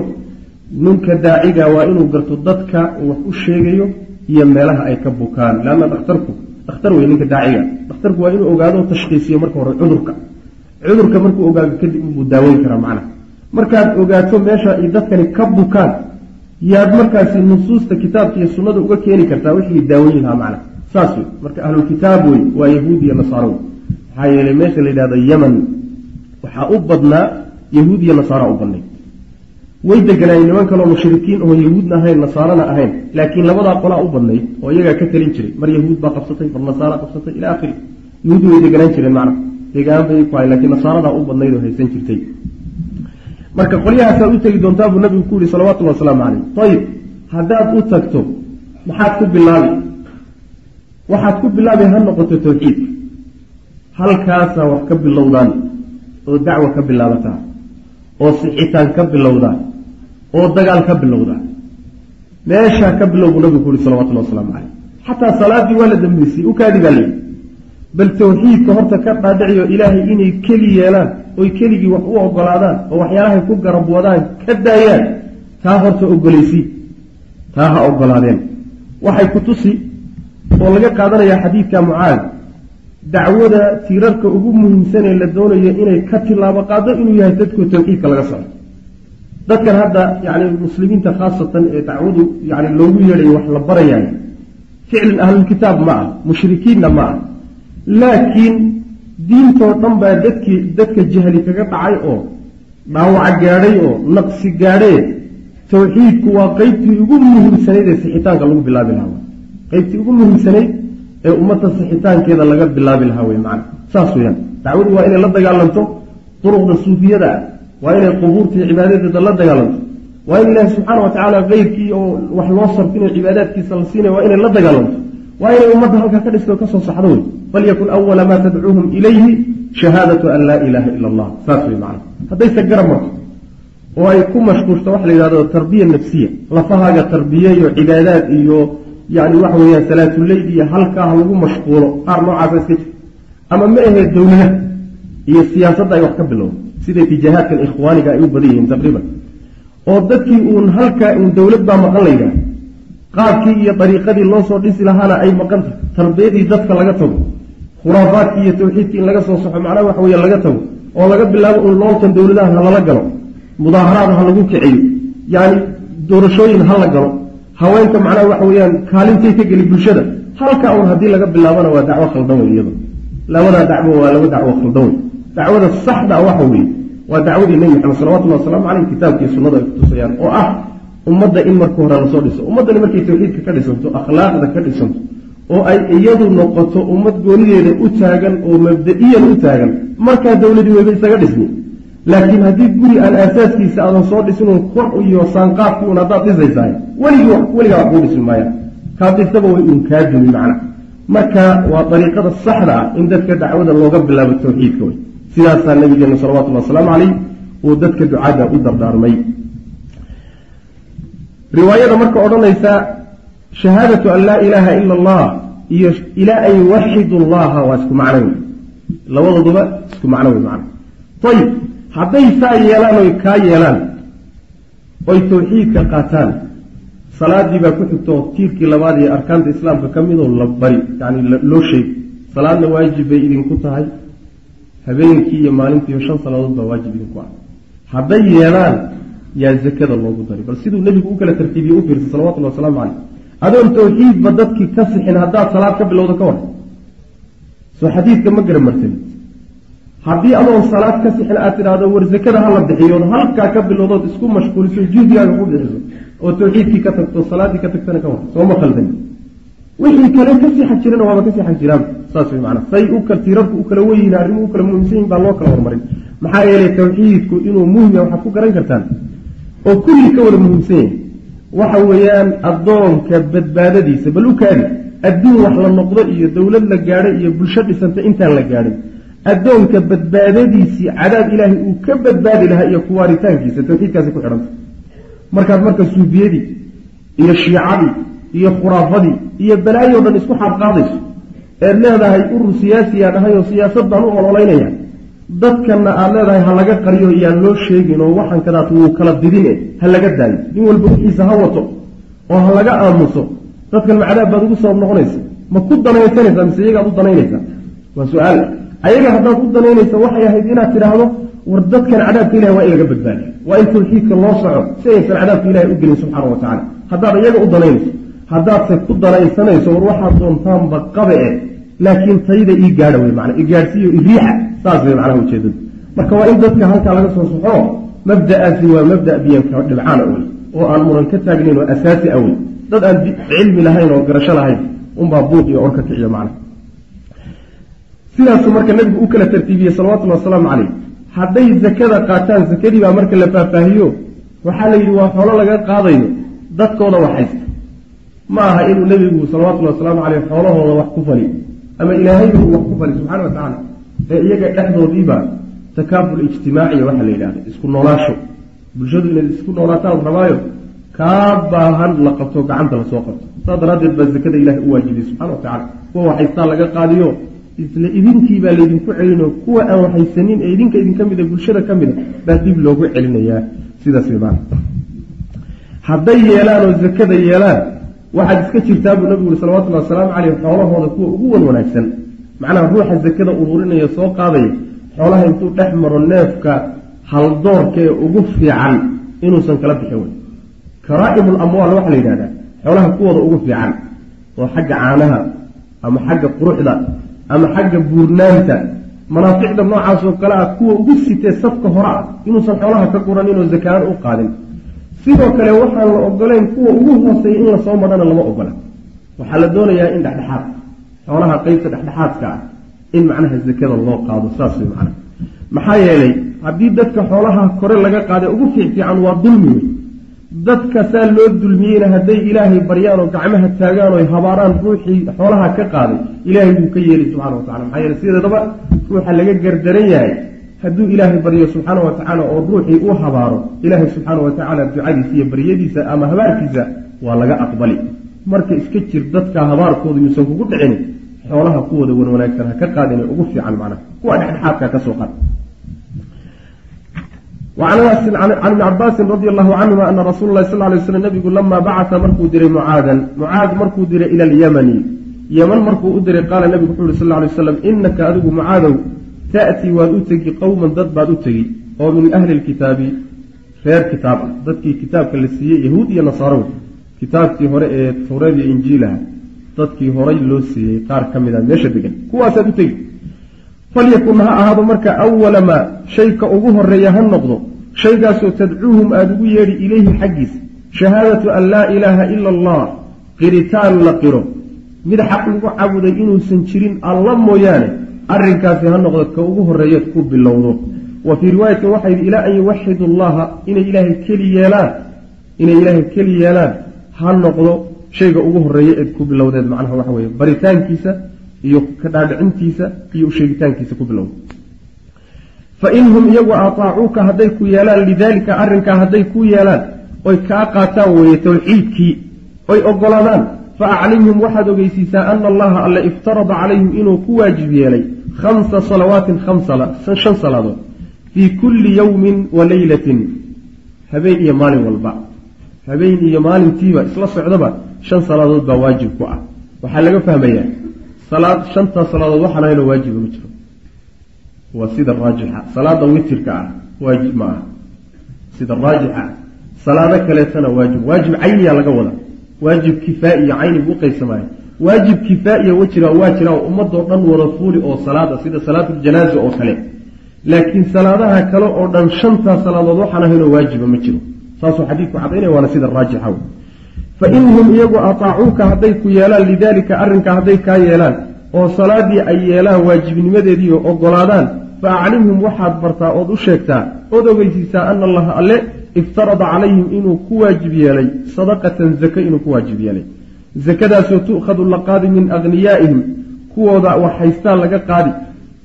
ninka daaciga waa inuu garto dadka wax u sheegayo iyo meelaha ay ka bukaan. Leanna dhakhtarku dhakhtar wey ninka daaciga dhakhtarku waa inuu ogaado tashkiisiyo marka hore cudurka. Cudurka markuu ogaado kadib unbuu daaweyn karaa macnaha. Markaad ogaato meesha ay dadkani ka bukaan yaad markaasi nusuusta kitaabka iyo sunnada uga keeni kartaa wixii daaweyn lahaa macnaha. Saas wey marka ahlulkitaab wey waa yahuud iyo nasaaro wey maxaa yeelay meesha la yidhahdo yeman waxaa u badnaa yahuud iyo nasaara u badnayd way deganaayeen niman kaleo mushrikiin oon yahuudna ahayn nasaarana ahayn. Laakiin labadaa qolaa u badnayd oo iyagaa ka talin jiray. Mar yahuud baa qabsatay mar nasaara qabsatay ila akhiri. Yahuuddu way deganaan jireen macna. Deegaan bay ku hay lakiin nasaaradaa u badnayd oo haysan jirtay. Marka qolyahaasaad u tegi doontaa buu nabigu ku yihi salawatullhi wasalaamu caleyh ayib haddaad u tagto maxaad ku bilaabi? Waxaad ku bilaabi ha noqoto tawxiidka halkaasaa wax ka bilowdaan oo dacwa ka bilaabataa oo sixitaan ka bilowdaa oo dagaal ka bilowdaa meeshaa ka bilow buu nabigu ku yihi salawatullahi wasalaamu caleyh xataa salaaddii waa la dambeysay u kaadi baa layidhi bal tawxiidka horta ka dhaadhiciyo ilaahay inay keli yeelaan oy keligii wax u ogolaadaan oo waxyaalahay ku garab wadaan ka daayaan taa horta ogolaysi taa ha ogolaadeen waxay ku tusi oo laga qaadanayaa xadiidka mucaad dacwada tiirarka ugu muhiimsanee la doonayo inay ka tilaabo qaado inuu yahay dadkoo tawxiidka laga socdo dadkan hadda yani muslimiinta khaasatan ee dacwadu yani loogu yeedhayo wax la barayaay ficlan ahlulkitaab ma ah mushrikiinna ma ah laakiin diintoo dhan baa dadkii dadka jahli kaga dhacay oo dhaawaca gaadhay oo naqsi gaadhee tawxiidku waa qeybtii ugu muhiimsanayd ee sixitaanka lagu bilaabi lahaa. Qeybtii ugu muhiimsanayd ee ummadda sixitaankeeda laga bilaabi lahaa wey macana saas weyaan dacwadu waa inay la dagaalanto duruqda suufiyada. ah waa inay qubuurtii cibaadadeeda la dagaalanto waa in ilaahi subxaana wa tacaala keyrkii oo wax loo sarfinayo cibaadaadkiisa la siinay waa inay la dagaalanto waa inay ummadda halkaa ka dhisto ka soo saxdo wey falyakun awala maa tadcuuhum ilayhi shahaadatu an laa ilaaha ila allah. Saas wey macana haddayse garab marto oo ay ku mashquulto waxa la yidhahdo tarbiya nafsiya lafahaaga tarbiyeeyo cibaadaad iyo yani waxa weeyaan salaatuleyl iyo halkaa lagu mashquulo qaar noocaasa iska jir. Ama ma ahee dowladda iyo siyaasadda ay wax ka bilowdo sida itijahaadkan ikhwaaniga ay u badan yihiin taqriiban. oo dadkii uun halkaa uun dowlad baa maqan la yidhaha qaabkii iyo dariiqadii loo soo dhisi lahaana ay maqan tahay. tarbiyadii dadka laga tago. khuraafaadkii iyo tawxiidkii in laga soo soxo macnaha waxa weeye laga tago. oo laga bilaabo uun looltan dowladaha ha lala galo. mudaaharaad ha lagu kiciyo. yani doorashooyin ha la galo. haweenka macnaha waxa weeyaan kaalintay ka geli bulshada. halkaa uun haddii laga bilaabana waa dacwo khaldan wey iyada labadaa dacwo waa laba dacwo khaldan wey dacwada saxda waxa weeye waa dacwadii nebi maxamed salawatullahi wasalaamu caleyh kitaabkii sunnada ay kutusayaan oo ah ummadda in marka hore la soo dhiso ummaddani markay tawxiidka ka dhisanto akhlaaqda ka dhisanto oo ay iyadu noqoto ummad goonideeda u taagan oo mabda-iyan u taagan markaa dowladii weyba isaga dhismi laakiin haddii guri aan aasaaskiisa aadan soo dhisinun kor iyo saanqaafki un haddaad dhisaysahay weligii weligaa wax kuu dhismi maaya. Kaa dhistaba way un kaa dumi macna. Marka waa dariiqada saxda ah in dadka dacwada looga bilaabo tawxiidka wey sidaasaa nabigeena salawatullhi wasalaamu caleyh uu dadka ducada u dardaarmay. Riwaayada marka odhanaysa shahaadatu an laa ilaaha ila allah iyo ilaa an yuwaxidu llaha waa isku macno wey labadooduba isku macno wey macna ayib hadday saa yeelaan oy kaa yeelaan oy tawxiidka qaataan salaadii baa ku xigto tiirkii labaad iyo arkaanta islaamka ka midoo la bari yani loo sheeg salaadna waajib bay idinku tahay habeenkii iyo maalintiiyo shan salaadood baa waajib idinku ah. Hadday yeelaan yaa zakada loogu daray bal siduu nebigu u kala tartiibiye u fiirsay salawatullhi wasalaamu caleyh adoon tawxiidba dadkii ka sixin haddaad salaad ka bilowda ka war soo xadiidka ma garamarsan haddii adoon salaad ka sixin aad tidhaahdo war zakada hala bixiyood halkaa ka bilowdood isku mashquuliso juhdigaaga ku bixiso oo tawxiidkii ka tagto salaaddii ka tagtana ka war sooma khaldan wixii kale ka sii xag jirana waaba ka sii xag jiraan. Saas way macana say u kal tiirarku u kala weyihin arrimuhu u kala muhiimsan yihiin baa loo kala hormarin maxaa yeelay tawxiidku inuu muhiim waxaad ku garan kartaan oo kulli ka wada muhiimsan yahay. Waxa weeyaan addoonka badbaadadiisa bal u kaadi adduun wax la noqdo iyo dowlad la gaadho iyo bulsho dhisanta intaan la gaadhin. Addoonka badbaadadiisii cadaab ilaahay uu ka badbaadi lahaa iyo kuwaaritaankiisa tawxiidkaasi ku xidhanta markaad marka suufiyadii iyo shiicadii iyo khuraafadii iyo balaayo dhan isku xaadqaadayso eed leedahay urur siyaasiyaa dhahay oo siyaasad baan u ololaynaya dadkanna aad leedahay ha laga qariyo iyaan loo sheegin oo waxan kadaas wuu kala didine ha laga daayo. Nin walba wixiisa ha wato oo ha laga aamuso dadkan macdaab baad ugu sabab noqonaysa. Ma ku danaysanaysaa mise iyagaad u danaynaysaa? Waa su'aal. Ayaga haddaad u danaynaysa waxay ahayd inaad tidhaahdo war dadkan cadaabka ilahi waa in laga badbaadiyo. Waa in tawxiidka loo soco si aysan cadaabka ilahi u gelin subxaana wa tacala haddaad iyaga u danaynayso haddaadse ku danaysanayso war waxaad doontaanba qabe e laakiin tayda ii gaadha wey mana igaadhsiiyo iriixa saas way macnaha ujeedada marka waa in dadka halkaa laga soo soxo mabda'aasi waa mabda' biyanka dhibcaana wey oo aan muran ka taagnayn oo asaasi awey dad aan cilmi lahayn oo garasho lahayn unbaa buuq iyo or kiciyo macna sidaasuu marka nabigu u kala tartiibiyey salawatullhi wasalaamu caleyh hadday zakada qaataan zakadii baa marka la faahfaahiyo. Waxaa la yidhi waa xoolo laga qaadayo dadkooda wax haysta ma aha inuu nebigu salawatullhi wasalaamu caleyh xoolahooda wax ku fali ama ilaahayba uu wax ku fali subxana wa tacaala ee iyaga dhexdoodiiba takaaful ijtimaaciya waxaa la yidhahda isku noolaasho. Bulshadu inay isku noolaataan rabaayo kaa baahan la qabto gacanta la soo qabto. Saas daraaddeed baa zakada ilahay u waajibiyey subxana wa tacala kuwa waxaystaa laga qaadiyo isla idinkiibaa laydinku celinoo kuwa aan waxaysanin ee idinka idinka mida bulshada ka mida baa dib loogu celinayaa. Sidaas hadday yeelaan oo zakada yeelaan waxaad iska jirtaa buu nabigu uri salawatullahi wasalaamu caleyh xoolahooda kuwa ugu wan wanaagsan. Macnaha ruuxa zakada ururinaya soo qaadaya xoolaha intuu dhex maro neefka haldoorka ee ugu fiican inuusan kala bixin wey karaa'imul amwaal waxaa la yidhahdaa xoolaha kuwooda ugu fiican oo xagga caanaha ama xagga quruxda ama xagga buurnaanta manaaficda noocaas oo kale ah kuwa ugu sitee safka hore ah inuusan xoolaha ka quranin oo zakaan u qaadin sidoo kale waxaan la ogolayn kuwa ugu hooseeya in la soo marana lama ogola waxaa la doonayaa in dhexdhexaad xoolaha qeybta dhexdhexaadka ah in macnaha zakada loo qaado saas way macnaha. Maxaa yeelay haddii dadka xoolaha kore laga qaaday ugu fiicfiican waa dulmi wey dadka saa loo dulmiyeyna hadday ilaahay baryaan oo gacmaha taagaan oo habaaraan ruuxii xoolaha ka qaaday ilaahay wuu ka yeeli subxana wa tacala maxaa yeele sideedaba ruuxa laga gardaran yahay hadduu ilaahay baryo subxaana wa tacaala oo ruuxii u habaaro ilaahay subxaana wa tacaala ducadiisa iyo baryadiisa ama habaarkiisa waa laga aqbali. Marka iska jir dadka habaarkooda yuusan kugu dhicin xoolaha kuwooda wan wanaagsan ha ka qaadin ugu fiican macnaha. Kuwa dhexdhexaadka ka soo qaad. Wacan anasin can ibni cabaasin radia allahu canhuma ana rasuula lahi sal lay slam nabigu lamaa bacata markuu diray mucaadan. Mucaad markuu diray ila alyamani yeman markuu u diray qaala nabigu wuxuu yihi sal lay waslam inaka adigu mucaadow ta'tii waad u tegi qowman dad baad u tegi oo min ahli lkitaabi reer kitaab. Ah dadkii kitaabka la siiyey yahuud iyo nasaaro kitaabkii hore ee towreed iyo injiilaha dadkii horay loo siiyey qaar ka mid a meesha degan kuwaasaad u tegi. Falyakun ha ahaado marka awala maa shayka ugu horreeya ha noqdo. Shaygaasoo tadcuuhum aada ugu yeedhi ilayhi xaggiisa shahaadatu an laa ilaaha ila allah. Qiritaan la qiro. Mid xaq lagu caabuday inuusan jirin alla mooyaane arrinkaasi ha noqdo ka ugu horeeyaad ku bilowdo. Wa fii riwaayatin waxaa yidhi ilaa an yuwaxidu allaha inay ilaahay keli yeelaan inay ilaahay keli yeelaan ha noqdo shayga ugu horreeya eed ku bilowdeed. Macnaha waxa weye baritaankiisa iyo ka dhaadhicintiisa iyo usheegitaankiisa ku bilowda fa inhum iyagu ataacuuka hadday ku yeelaan lidaalika arrinkaa hadday ku yeelaan oy kaa qaataan weeye tawxiidkii oy ogolaadaan fa aclimhum waxaad ogeysiisaa ana allaha alle iftarada calayhim inuu ku waajib yeelay khamsa salawaatin shan salaadood fii kulli yowmin wa leylatin habeen iyo maalin walba habeen iyo maalintiiba isla socdaba shan salaadood baa waajib ku ah waxaa laga fahmayaa salaad shantaa salaadood waxaan ahayno waajiba ma jiro waa sida raajixa salaada witirka ah waajib ma aha sida raajixa salaado kaleetana waajib waajib cayniya laga wada waajib kifaa'iya cayni buu qaybsamaya waajib kifaa'iya wajira waa jira oo ummadoo dhan wada fuuli oo salaada sida salaatuljanaaza oo kale. Laakiin salaadaha kale oo dhan shantaa salaadood waxaan ahaynoo waajiba ma jiro. Saasuu xadiidku cadaynaya waana sida raajixa fa inhum iyagu ataacuuka hadday ku yeelaan lidaalika arrinkaa hadday kaa yeelaan oo salaadii ay yeelaan waajibnimadeediio ogolaadaan fa aclimhum waxaad bartaa ood u sheegtaa ood ogeysiisaa ana allaha alle iftarada calayhim inuu ku waajib yeelay sadaqatan zake inuu ku waajib yeelay zakadaasoo tu'khadu la qaadi min aghniyaa'ihim kuwooda wax haystaan laga qaadi.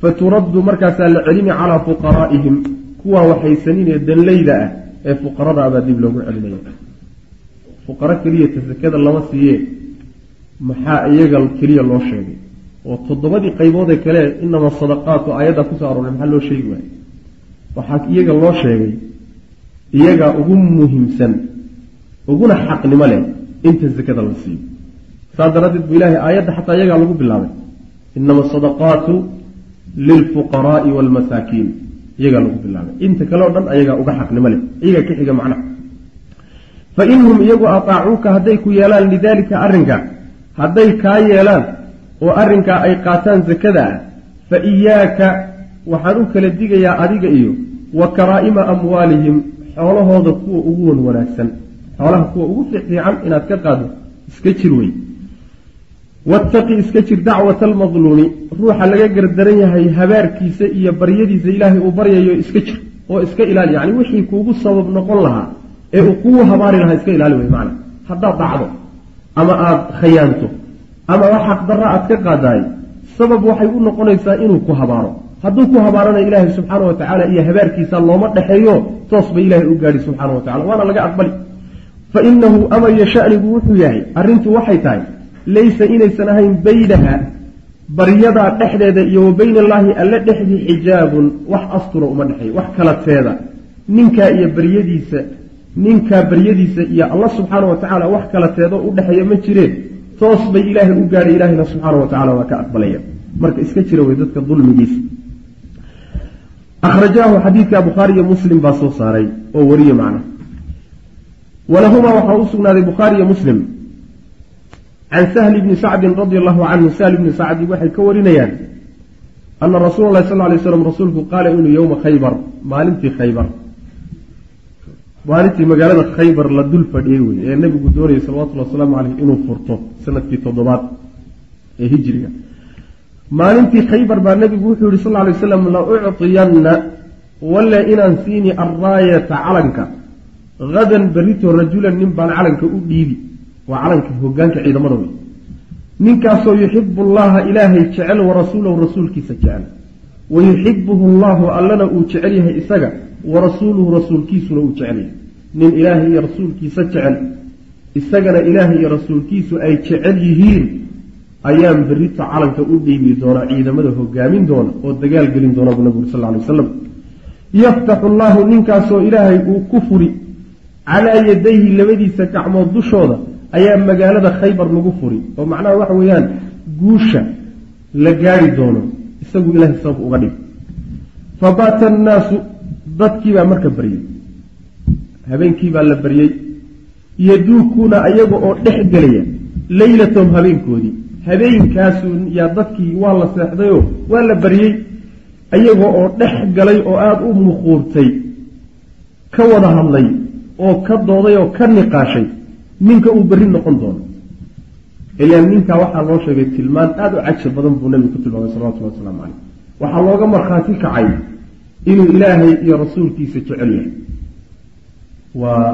Fa turaddu markaasaa la celini calaa fuqaraa'ihim kuwaa waxhaysaninee danleyda ah ee fuqarada abaa dib loogu celinaya. Fuqaro keliyata sakada lama siiye maxaa iyaga keliya loo sheegay? Oo toddobadii qayboodee kale inama sadaqaatu aayadda ku soo arooray maxaa loo sheegi waayey? Waxaa iyaga loo sheegay iyagaa ugu muhiimsan uguna xaqnimo leh inta sakada la siiyo saas daraaddeed bu ilaahay aayadda xataa iyagaa lagu bilaabay. Inama asadaqaatu lilfuqaraai waalmasaakiin. Iyagaa lagu bilaabay. Inta kale o dhan ayagaa uga xaqnimo leh. Iyagaa ka xiga macnaha. Fa inhum iyagu ataacuuka hadday ku yeelaan lidaalika arrinka hadday kaa yeelaan oo arrinkaa ay qaataan sakada ah fa iyaaka waxaan u kala digayaa adiga iyo wa karaa'ima amwaalihim xoolahooda kuwa ugu wan wanaagsan xoolaha kuwa ugu fiicfiican inaad ka qaado iska jir wey wattaqi iska jir dacwata almadluumi ruuxa laga gardaran yahay habaarkiisa iyo baryadiisa ilaahay uu baryayo iska jir oo iska ilaali. Yani wixii kuugu sabab noqon lahaa ee uu kugu habaari lahaa iska ilaali wey macana haddaad dhacdo ama aada khayaanto ama wax xaqdarra aad ka qaadaay sabab waxay u noqonaysaa inuu ku habaaro. Hadduu ku habaarana ilaahay subxaana wa tacaala iyo habaarkiisa looma dhexeeyo toos ba ilaahay u gaadhi subxaana wa tacala waana laga aqbali. Fa inahu amaya shanigu wuxuu yahay arrintu waxay tahay laysa inaysan ahayn baynaha baryadaa dhexdeeda iyo wa bayna allaahi alle dhexdii xijaabun wax astura uma dhexeeyo wax kala teeda. Ninkaa iyo baryadiisa ninkaa baryadiisa iyo alla subxaana wa tacaala wax kala teedoo u dhexeeya ma jireen. Toos bay ilaahay u gaadhay ilaahayna subxaana wa tacala waa ka aqbalaya. Marka iska jira wey dadka dulmigiisa. Akhrajaahu xadiidka bukhaari iyo muslim baa soo saaray oo wariye macna. Walahumaa waxaa u sugnaaday bukhaari iyo muslim can sahli bni sacdin radia allahu canhu sahl bni sacdi waxay ka warinayaan ana rasuula allahi sal lay slam rasuulku qaala inuu yowma khaybar maalintii khaybar. Maalintii magaalada khaybar la dul fadhiyey wey ee nebigu doonayay salawatullhi wasalaamu caleyh inuu furto sannadkii toddobaad ee hijriga. Maalintii khaybar baa nebigu wuxuu yihi sal lay waslam la ucطiyanna walle inaan siini arraayata calanka. Hadan berito rajulan nin baan calanka u dhiibi waa calanka hogaanka ciidamada wey ninkaasoo yuxibu allaha ilaahay jecel wa rasuulahu rasuulkiisa jecel. Wa yuxibuhu allahu allana uu jecel yahay isaga wa rasuuluhu rasuulkiisuna uu jecel yahay. Nin ilaahay iyo rasuulkiisa jecel isagana ilaahay iyo rasuulkiisu ay jecel yihiin ayaan berito calanka u dhiibi doonaa ciidamada hogaamin doona oo dagaal gelin doona buu nabigu sal ly waslam yaftaxu allahu ninkaasoo ilaahay uu ku furi calaa yadayhi labadiisa gacmood dushooda ayaa magaalada khaybar lagu furi oo macnaha waxa weeyaan guusha la gaari doono isagu ilahay sabab uga dhig. Fabaata annaasu dadkiibaa marka baryey habeenkiibaa la baryey yaduukuuna ayaga oo dhex gelaya leylatahum habeenkoodii. Habeenkaasu yaa dadkii waa la seexdayoo waa la baryey ayaga oo dhex galay oo aada u muquurtay ka wada hadlay oo ka dooday oo ka niqaashay ninka uu berri noqon doono. Ilaan ninkaa waxaa loo sheegay tilmaan aada u cajir badan buu nabigu ku tilmaamay salawatullhi wasalaamu caleyh waxaa looga markhaati kacay inuu ilaahay iyo rasuulkiisa jecel yahay. Waa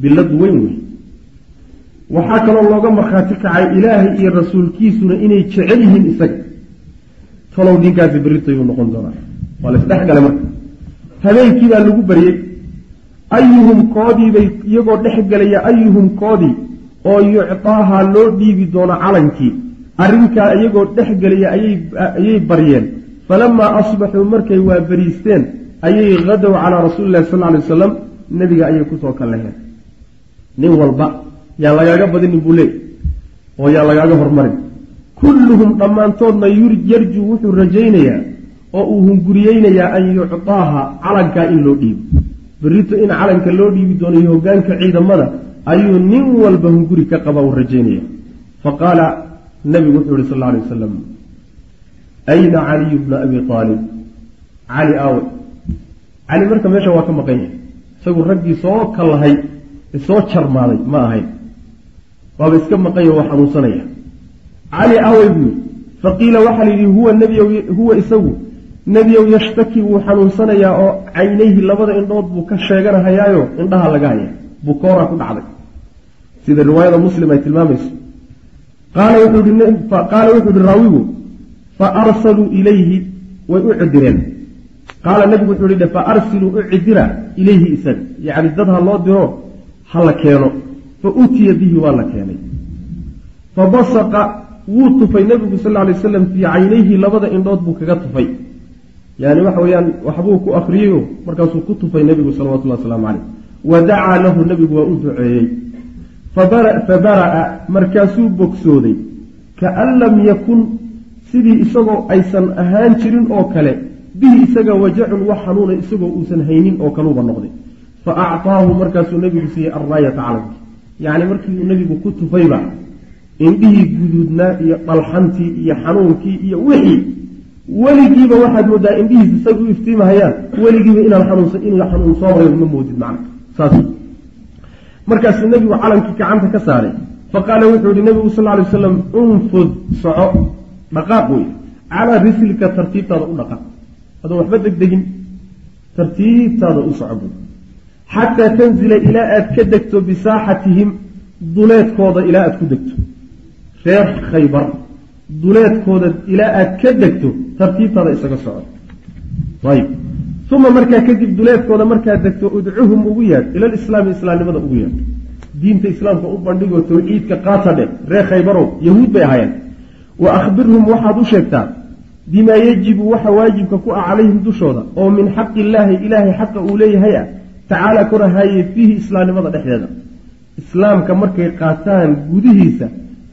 bilad weyn wey waxaa kaloo looga markhaati kacay ilaahay iyo rasuulkiisuna inay jecel yihiin isaga. Talow ninkaasi berritayuu noqon doonaa. Waa la isdhexgalay marka. Habeenkii baa lagu baryey ayuhum koodiibay iyagoo dhex gelaya ayuhum koodii oo yuctaaha loo dhiibi doono calankii. Arrinkaa iyagoo dhex gelaya ayay baryeen. Falamaa asbaxuu markay waa beriisteen ayay hadow calaa rasuuli lahi sal ly wasalam nebiga ayay ku soo kallaheen. Nin walba yaan lagaaga badinin buu leey oo yaan lagaaga hormarin. Kulluhum dhammaantoodna yarjuu wuxuu rajaynayaa oo uu hunguriyeynayaa an yuctaaha calankaa in loo dhiibo berrito in calanka loo dhiibi doono iyo hogaanka ciidamada ayuu nin walba hunguri ka qaba uu rajaynaya. Fa qaala nabigu wuxuu yihi sal alay wasalam ayna caliyu bna abi aalib cali aawe. Cali marka meesha waa ka maqan yahay. Isagu raggii soo kallahay soo jarmaaday ma ahayn. Waaba iska maqanya waa xanuunsanaya cali aawey buu yii faqiila waxaa la yidhi huwa nebiy huwa isagu nebiyow yashtaki wuu xanuunsanayaa oo caynayhi labada indhood buu ka sheeganahayaayo indhaha laga haya bukooraa ku dhacday. Sida riwaayada muslim ay tilmaamayso. Qaala wuxuu ihi raawigu fa arsaluu ilayhi way u cidireen qaala nebigu wuxuu ihi fa arsiluu u cidira ilayhi isaga. Yacni dad ha loo diro ha la keeno. Fa utiya bihi waa la keenay. Fa basaqa wuu tufay nebigu sal alay waslam fii caynayhi labada indhood buu kaga tufay yani waxa weeyaan waxbuu ku akriyeyo markaasuu ku tufay nebigu salawatullahi wasalaamu caleyh wa dacaa lahu nebigu waa u duceeyey. Fa bara'a markaasuu bogsooday. Kaan lam yakun sidii isagoo aysan ahaan jirin oo kale bihi isaga wajacun wax xanuuna isagoo uusan haynin oo kaluuba noqday. Fa acطaahu markaasuu nebigu siiyey arraayata calanki yacni markii uu nebigu ku tufayba indhihii guduudnaa iyo dhalxantii iyo xanuunkii iyo wixii weligiiba waxaad moodaa indhihiisa isaga u iftiimahayaan weligiiba inaan xanuunsan inuu xanuun soo maray ma moodid saas. Markaasuu nebigu calankii gacanta ka saaray. Faqaala wuxuu yihi nebigu sal lay waslam unfud soco. Dhaqaaq wey calaa rislika tartiibtaada u dhaqaaq. Adoo waxba degdegin tartiibtaada u soco buy xataa tanzila ilaa aad ka degto bisaaxatihim duleedkooda ilaa aad ku degto. Reer khaybar duleedkooda ilaa aad ka degto tartiibtaada isaga soco ayb uma markaa kadib duleedkooda markaad degto udcuhum ugu yaadh ilalislaami islaamnimada ugu yaadh diinta islaamka u bandhigoo tawxiidka qaata dheh reer khaybarow yahuud bay ahaayeen. Wa akhbirhum waxaad u sheegtaa bimaa yajibu waxa waajibka ku ah calayhim dushooda oo min xaqi illaahi ilaahay xaqa uu leeyahay ah tacaala korahaye fiihi islaamnimada dhexdeeda. Islaamka markay qaataan gudihiisa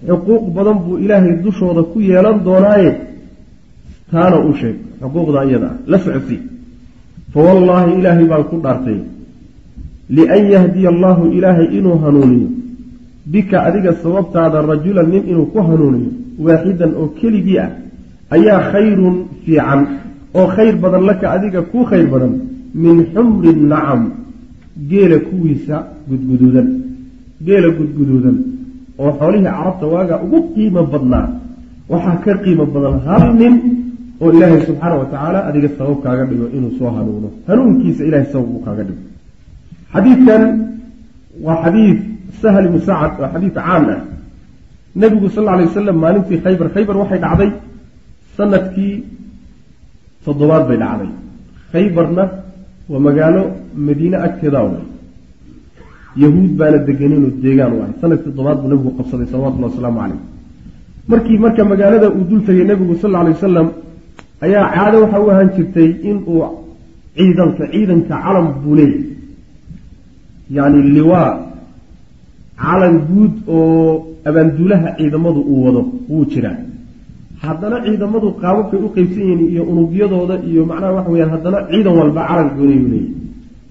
xuquuq badan buu ilaahay dushooda ku yeelan doonaaye. Taana u sheeg xuquuqda iyada ah la socodsii fa wallaahi ilaahay baan ku dhaartay. Lian yahdiya allaahu ilaahay inuu hanuuniyo. Bika adiga sababtaada rajulan nin inuu ku hanuuniyo waaxidan oo keligii ah ayaa khayrun fiican oo khayr badan laka adiga kuu khayr badan min xumri nacam geela kuwiisa gudguduudan geela gudguduudan oo xoolihii carabta waagaa ugu qiimo badnaa. Waxaa ka qiimo badan hal nin oo ilaahay subxaana wa tacaala adiga sabab kaaga dhigo inuu soo hanuuno. Hanuunkiisa ilahay sabab uu kaaga dhigo. Xadiidkan waa xadiid sahl ibnu sacad waa xadiid caan ah. Nebigu sal alay wasalam maalintii khaybar khaybar waxay dhacday sannadkii toddobaad bay dhacday. Khaybarna waa magaalo madiine agteeda wey yahuud baana deganeenoo deegaan u ahay sannadkii toddobaad buu nebigu qabsaday salawatullahi wasalaamu caleyh markii marka magaalada uu dul tegay nebigu sal alay wasalam ayaa caado waxa u ahaan jirtay inuu ciidanka ciidanka calam buu leeyahy yacni liwaa calan guud oo abaanduulaha ciidamadu uu wado wuu jiraa. Haddana ciidamadu qaababkay u qeybsan yihiin iyo unugyadooda iyo macnaha waxa weyaan haddana ciidan walba calan goonayuu leeyahy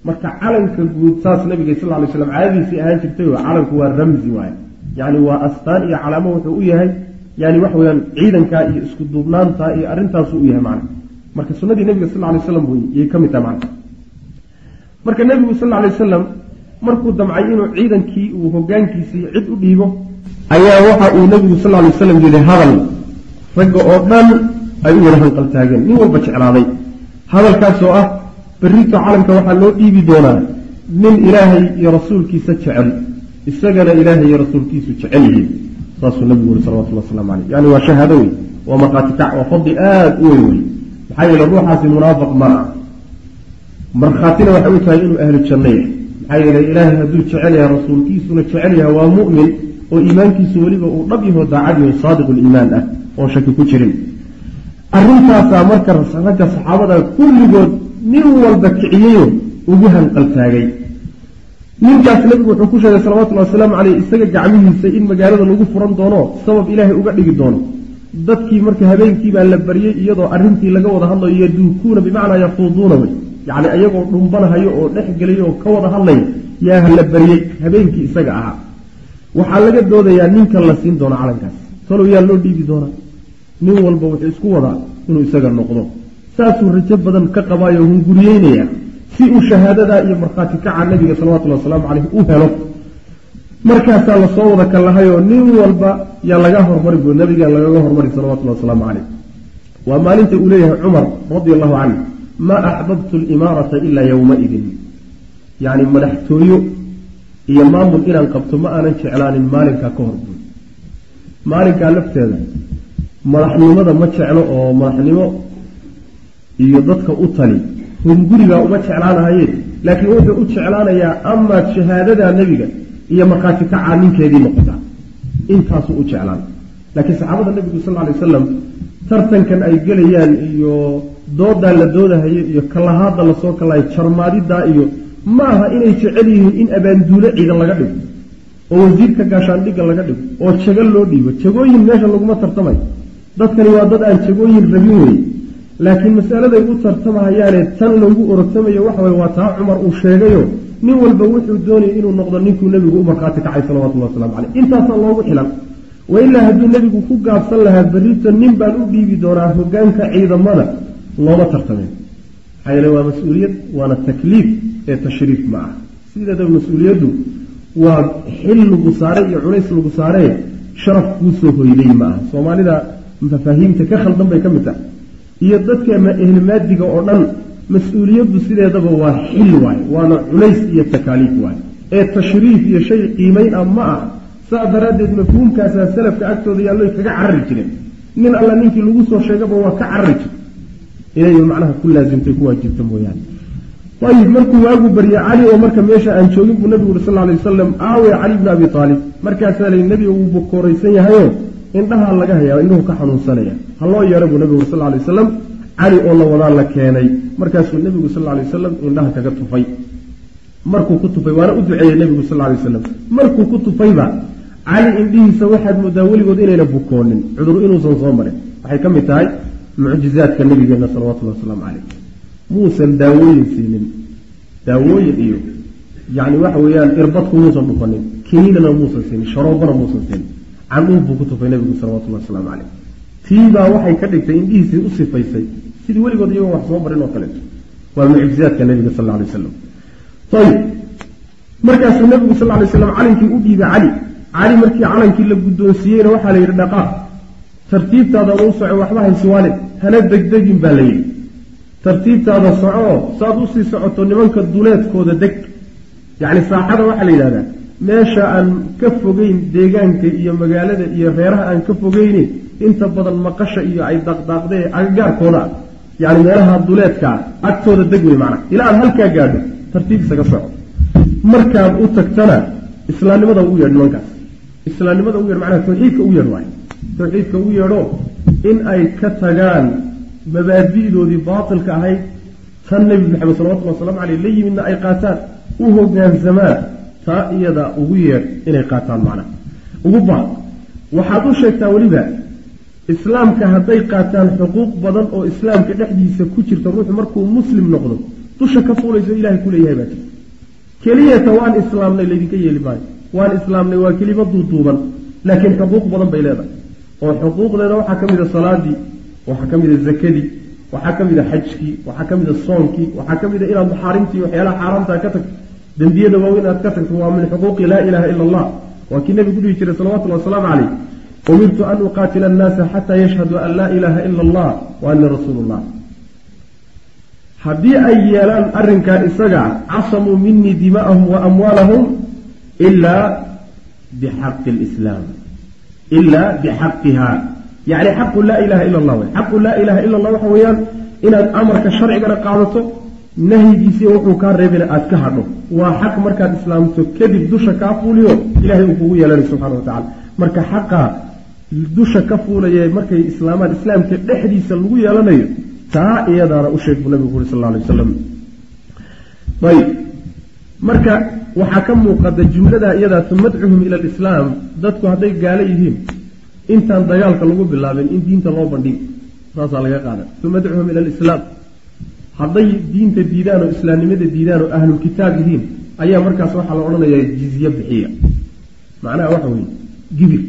marka calanka guud saas nabiga sal ly slam caadadiisii ahaan jirtay calanku waa ramzi waay yani waa astaan iyo calaamo wuxuu u yahay yani waxa weyaan ciidankaa iyo isku duubnaanta iyo arrintaasu u yahay macna. Marka sunadii nabiga sal lay slam yay ka mid tahay macna. Marka nebigu sal lay wasalam markuu damcay inuu ciidankii uu hogaankiisii cid u dhiibo ayaa waxa uu nebigu sal lay wasalam yihi hadal. Ragga oo dhan ay u wada hanqaltaageen nin walba jeclaaday. Hadalkaasoo ah berrito calanka waxaa loo dhiibi doonaa nin ilaahay iyo rasuulkiisa jecel isagana ilaahay iyo rasuulkiisu jecel yihiin saasuu nabigu uri salawatullah waslamu caleyh yani waa shahaado wey waa markhaati waa fadli aada u weyn wey maxaa yeele ruuxaasi munaafiq mana markhaatina waxay u tahay inuu ahlu janno yahay. Maxaa yeele ilaahay hadduu jecel yahay rasuulkiisuna jecel yahay waa mu'min oo iimaankiisu weliba uu dhab yaho daacad yaho saadiqu liimaan ah oon shaki ku jirin. Arrintaasaa marka ragga saxaabada kulligood nin walba kiciyeyo ugu hanqaltaagay. Ninkaas nabigu wuxuu ku sheegay salawatullhi wasalaamu caleyh isaga gacmihiisa in magaalada lagu furan doono sabab ilaahay uga dhigi doono. Dadkii marka habeenkiibaa la baryey iyadoo arrintii laga wada hadlayo yaduukuuna bimacnaa yafuuduuna wey. Yacni ayagoo dhumbanahayo oo dhex gelaya oo ka wada hadlaya yaa la baryey habeenkii isaga ahaa. Waxaa laga doodayaa ninkan la siin doono calankaas. Talow yaa loo dhiibi doonaa. Nin walba wuxuu isku wadaa inuu isaga noqdo saasuu rajo badan ka qabaayo hunguriyeynaya si uu shahaadadaa iyo markhaati kaca nabiga salawatullhi wasalaamu caleyh u helo. Markaasaa la soo wada kallahayoo nin walba yaa laga hormari bu nabigaa lagaga hormari salawatullahi wasalaamu caleyh waa maalinta uu leeyahay cumar radi allahu canhu maa axbabtu alimaarata ilaa yowmaidin yacni madaxtooyo iyo maamul inaan qabto ma aanan jeclaanin maalinkaa ka hor buy maalinkaa lafteeda madaxnimada ma jeclo oo madaxnimo iyo dadka u tali. Hungurigaa uma jeclaanahaye laakiin wuxuu u jeclaanayaa amaad shahaadadaa nebiga iyo markhaati kacaa ninkeedii noqotaa intaasuu u jeclaan. Laakiin saxaabada nebigu sal lay wasalam tartankan ay gelayaan iyo doodaa la doodahayo iyo kalahaada la soo kalahay jarmaadidaa iyo ma aha inay jecel yihiin in abaanduulo ciidan laga dhigo oo wasiirka gaashaandhigga laga dhigo oo jago loo dhiibo. Jagooyin meesha laguma tartamayo dadkani waa dad aan jagooyin rabin weye laakiin masaladay u tartamahayaane tan loogu orotamayo waxaway waa taa cumar uu sheegayo. Nin walba wuxuu doonayay inuu noqdo ninkuu nebigu u markhaati kacay salawatullahi waslamu caleyh intaasaa loogu xilan. Wailaa hadduu nebigu ku gaabsan lahaa berrito nin baan u dhiibi doonaa hogaanka ciidamada looma tartameen maxaa yeele waa mas'uuliyad waana takliif ee tashriif ma ah sideedaba mas'uuliyaddu waa xil lagu saare iyo culays lagu saaree sharaf kuu soo hoyday ma aha. Soomaalida mafaahiimta ka khaldan bay ka mid tahay iyo dadka ehlmaadiga oo dhan mas'uuliyaddu sideedaba waa xil waaye waana culays iyo takaaliif waaye ee tashriif iyo shay qiimayn ah ma ah saa daraaddeed mafhuumkaasaa salafka agtooda yaalloy kaga carari jireen nin alla ninkii lagu soo sheegaba waa ka carari jir inay macnaha ku laasimtay ku waajibta mooyaane. Ayib markuu waagu barye cali oo marka meesha aan joogin buu nabigu uri sal alay wasalam aawe cali bni abi aalib markaasaa lay nebiga wuu bukooraysan yahayo indhahaa laga hayaa indhuhu ka xanuunsanaya ha loo yeero buu nabigu sal lay wasalam cali oo la wadaa la keenay. Markaasuu nebigu sal lay wasalam indhaha kaga tufay. Markuu ku tufay waana u duceeyey nebigu sal lay wasalam markuu ku tufayba cali indhihiisa waxaad moodaa weligood inayna bukoonin. Cudur inuusan soo marin. Waxay ka mid tahay mucjizaadka nabigeena salawatullhi wasalaamu caleyh muusan daawooyin siinin. Daawooyin iyo yacni waxa weeyaan irbadku muusan dhufanin kiniinana muusan siinin. Sharoobana muusan siinin. Candhuuf buu ku tufay nabigu salawatullahi wasalaamu caleyh tiibaa waxay ka dhigtay indhihiisii u sifaysay. Sidii weligood iyagoo wax soo marin oo kaleeto waa mucjizaadka nabiga sal alay wasalam ayib markaasuu nabigu sal lay slam calankii u dhiibay cali. Cali markii calankii la guddoonsiiyeyna waxaa la yidhi dhaqaaq. Tartiibtaadana u soco waxba haysiwaale hana degdegin baa la yidhi. Tartiibtaada soco saad u sii socoto nimanka duleedkooda deg. Yacni saaxada waxaa la yidhahdaa meesha aan ka fogeyn deegaanka iyo magaalada iyo reeraha aan ka fogeyne inta badan maqasha iyo ay daaqdaaqdee agagaarkooda ah yacni meelaha duleedkaa agtooda deg wey macnaha ilaa aad halkaa gaadho tartiib isaga soco. Markaad u tagtana islaamnimada ugu yeedh nimankaas islaamnimada ugu yeedh macnaha tawxiidka ugu yeedh waayo tawxiidka ugu yeedho in ay ka tagaan mabaadi'doodii baatilka ahayd tan nebi maxamed salawatullhi wasalaamu caleyh la yimidna ay qaataan u hogaansamaan taa iyada ugu yeedh inay qaataan macnaha ugu baa waxaad u sheegtaa weliba islaamka hadday qaataan xuquuq badan oo islaamka dhexdiisa ku jirta ruuxu markuu muslim noqdo dusha ka fuulayso ilahay ku leeyahay baa jirta. Keliyata waan islaamnay laydinka yeeli maayo. Waan islaamnay waa kelima duuduuban laakiin xuquuq badan bay leedahay. Oo xuquuqdeeda waxaa ka mid a salaadii waxaa ka mid a zakadii waxaa ka mid a xajkii waxaa ka mid a soonkii waxaa ka mid a inaad maxaarimtii waxyaalaha xaaraamtaa ka tagto dembiyada waaweyn aad ka tagto waa min xuquuqi laa ilaaha ila allah. Waa kii nebigu dhihi jiray salawatullhi wasalaamu caleyh umirtu an uqaatila annaasa xataa yashhaduu an laa ilaaha ila allah wa ani rasuulu llah haddii ay yeelaan arrinkaa isaga casamuu minii dima'ahum wa amwaalahum ilaa bixaqi lislaam ilaa bixaqiha. Yacni xaqu laa ilaha ila allah xaqu laa ilaha ila allah waxa weeyaan inaad amarka sharcigana qaadato nahyigiisiiyo wuxuu kaa reebina aad ka hadho. Waa xaq markaad islaamto kadib dusha kaa fuuliyo ilahay uu kugu yeelanay subxana wa tacala marka xaqa dusha ka fuulaye markay islaamaan islaamka dhexdiisa lagu yeelanayo taa iyadaana u sheeg buu nabigu uri sal alay wasalam ayb marka waxaa ka muuqata jumladaa iyadaa tumadcuhum ila alislaam. Dadku hadday gaalo yihiin intaan dagaalka lagu bilaabin in diinta loo bandhigo saasaa laga qaada tumadcuhum ila alislaam hadday diinta diidaan oo islaamnimada diidaan oo ahlulkitaab yihiin ayaa markaas waxaa la odhanayaa jizye bixiya. Macnaha waxa weeye gibir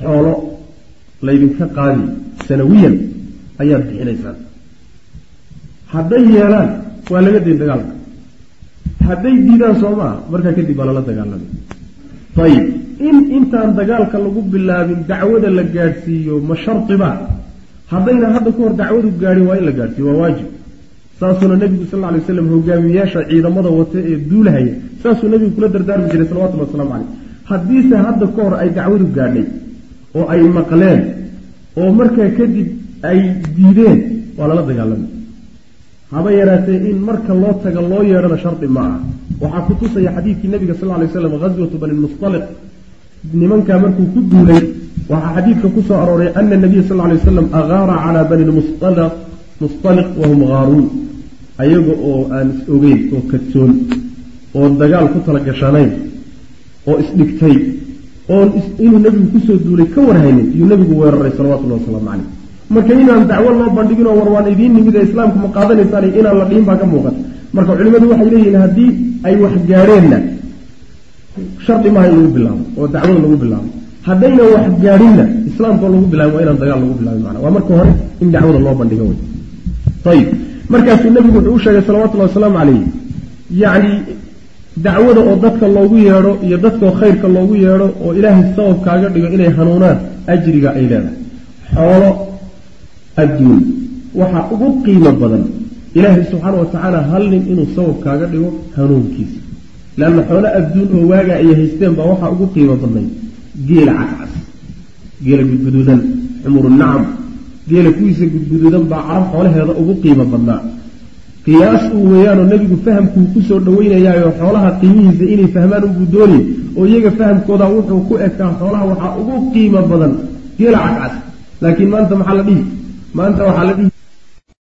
xoolo laydinka qaadi sanawiyan ayaad bixinaysaan. Hadday yeelaan waa laga dayn dagaalka. Hadday diidaan soo markaa kadib baa lala dagaalamay. Ayib in intaan dagaalka lagu bilaabin dacwada la gaadhsiiyo ma shardiba haddayna hadda ka hor dacwadu gaadhin waa in la gaadhsiiyo waa waajib saasuuna nebigu sal lla lay waslam hogaamiyayaasha ciidamada wata ee duulahaya saasuu nebigu kula dardaarmi jiray salawatullhi waslamu caleyh haddiise hadda ka hor ay dacwadu gaadhay oo ay maqleen oo markaa kadib ay diideen waa lala dagaalamay. Haba yaraatee in marka loo taga loo yeedhana shardi ma aha. Waxaa ku tusaya xadiidkii nabiga sal lay slam ghaswatu bani lmustaliq nimankaa markuu ku duulay waxaa xadiidka ku soo arooray ana nabiya sal lay wasalam agaara calaa bani lmustaliq wahum haaruun ayaga oo aan is ogeyn oo kadsoon oon dagaal ku tala gashanayn oo isdhigtay oon inuu nebigu ku soo duulay ka warhaynin iyuu nebigu weeraray salawatullahi wasalaamu caleyh marka inaan dacwo loo bandhigin oo war waan idiin nimid ee islaamku ma qaadanaysaan inaan la dhihin baa ka muuqata. Marka culimadu waxay leeyihiin haddii ay wax gaadheenna shardi maaha in lagu bilaabo oo dacwada lagu bilaabo. Haddayna wax gaadhinna islaamkao lagu bilaabin waa inaan dagaal lagu bilaabin macna waa marka hore in dacwada loo bandhigo wey ayib markaasuu nebigu wuxuu u sheegay salawatullahi wasalaamu calayh yacni dacwada oo dadka loogu yeedho iyo dadkoo khayrka loogu yeedho oo ilaahay sabab kaaga dhigo inay hanuunaan ajriga ay leedahay. Xoolo adduun. Waxaa ugu qiimo badan ilaahay subxaana wa tacaala hal nin inuu sabab kaaga dhigo hanuunkiisa. Leanna xoolo adduun oo waagaa ay haysteen baa waxaa ugu qiimo badnay geela cascas geela gudguduudan xumurunacam geela kuwiisa gudguduudan baa carab xoolaheeda ugu qiimo badnaa. Qiyaas uu weeyaanoo nebigu fahamkuu ku soo dhaweynayaayo xoolaha qiimihiisa inay fahmaan unbuu doonayay oo iyaga fahamkooda wuxuu ku ekaa xoolaha waxaa ugu qiimo badan geela cascas laakiin maanta maxaa la dhihi? Maanta waxaa la dhihi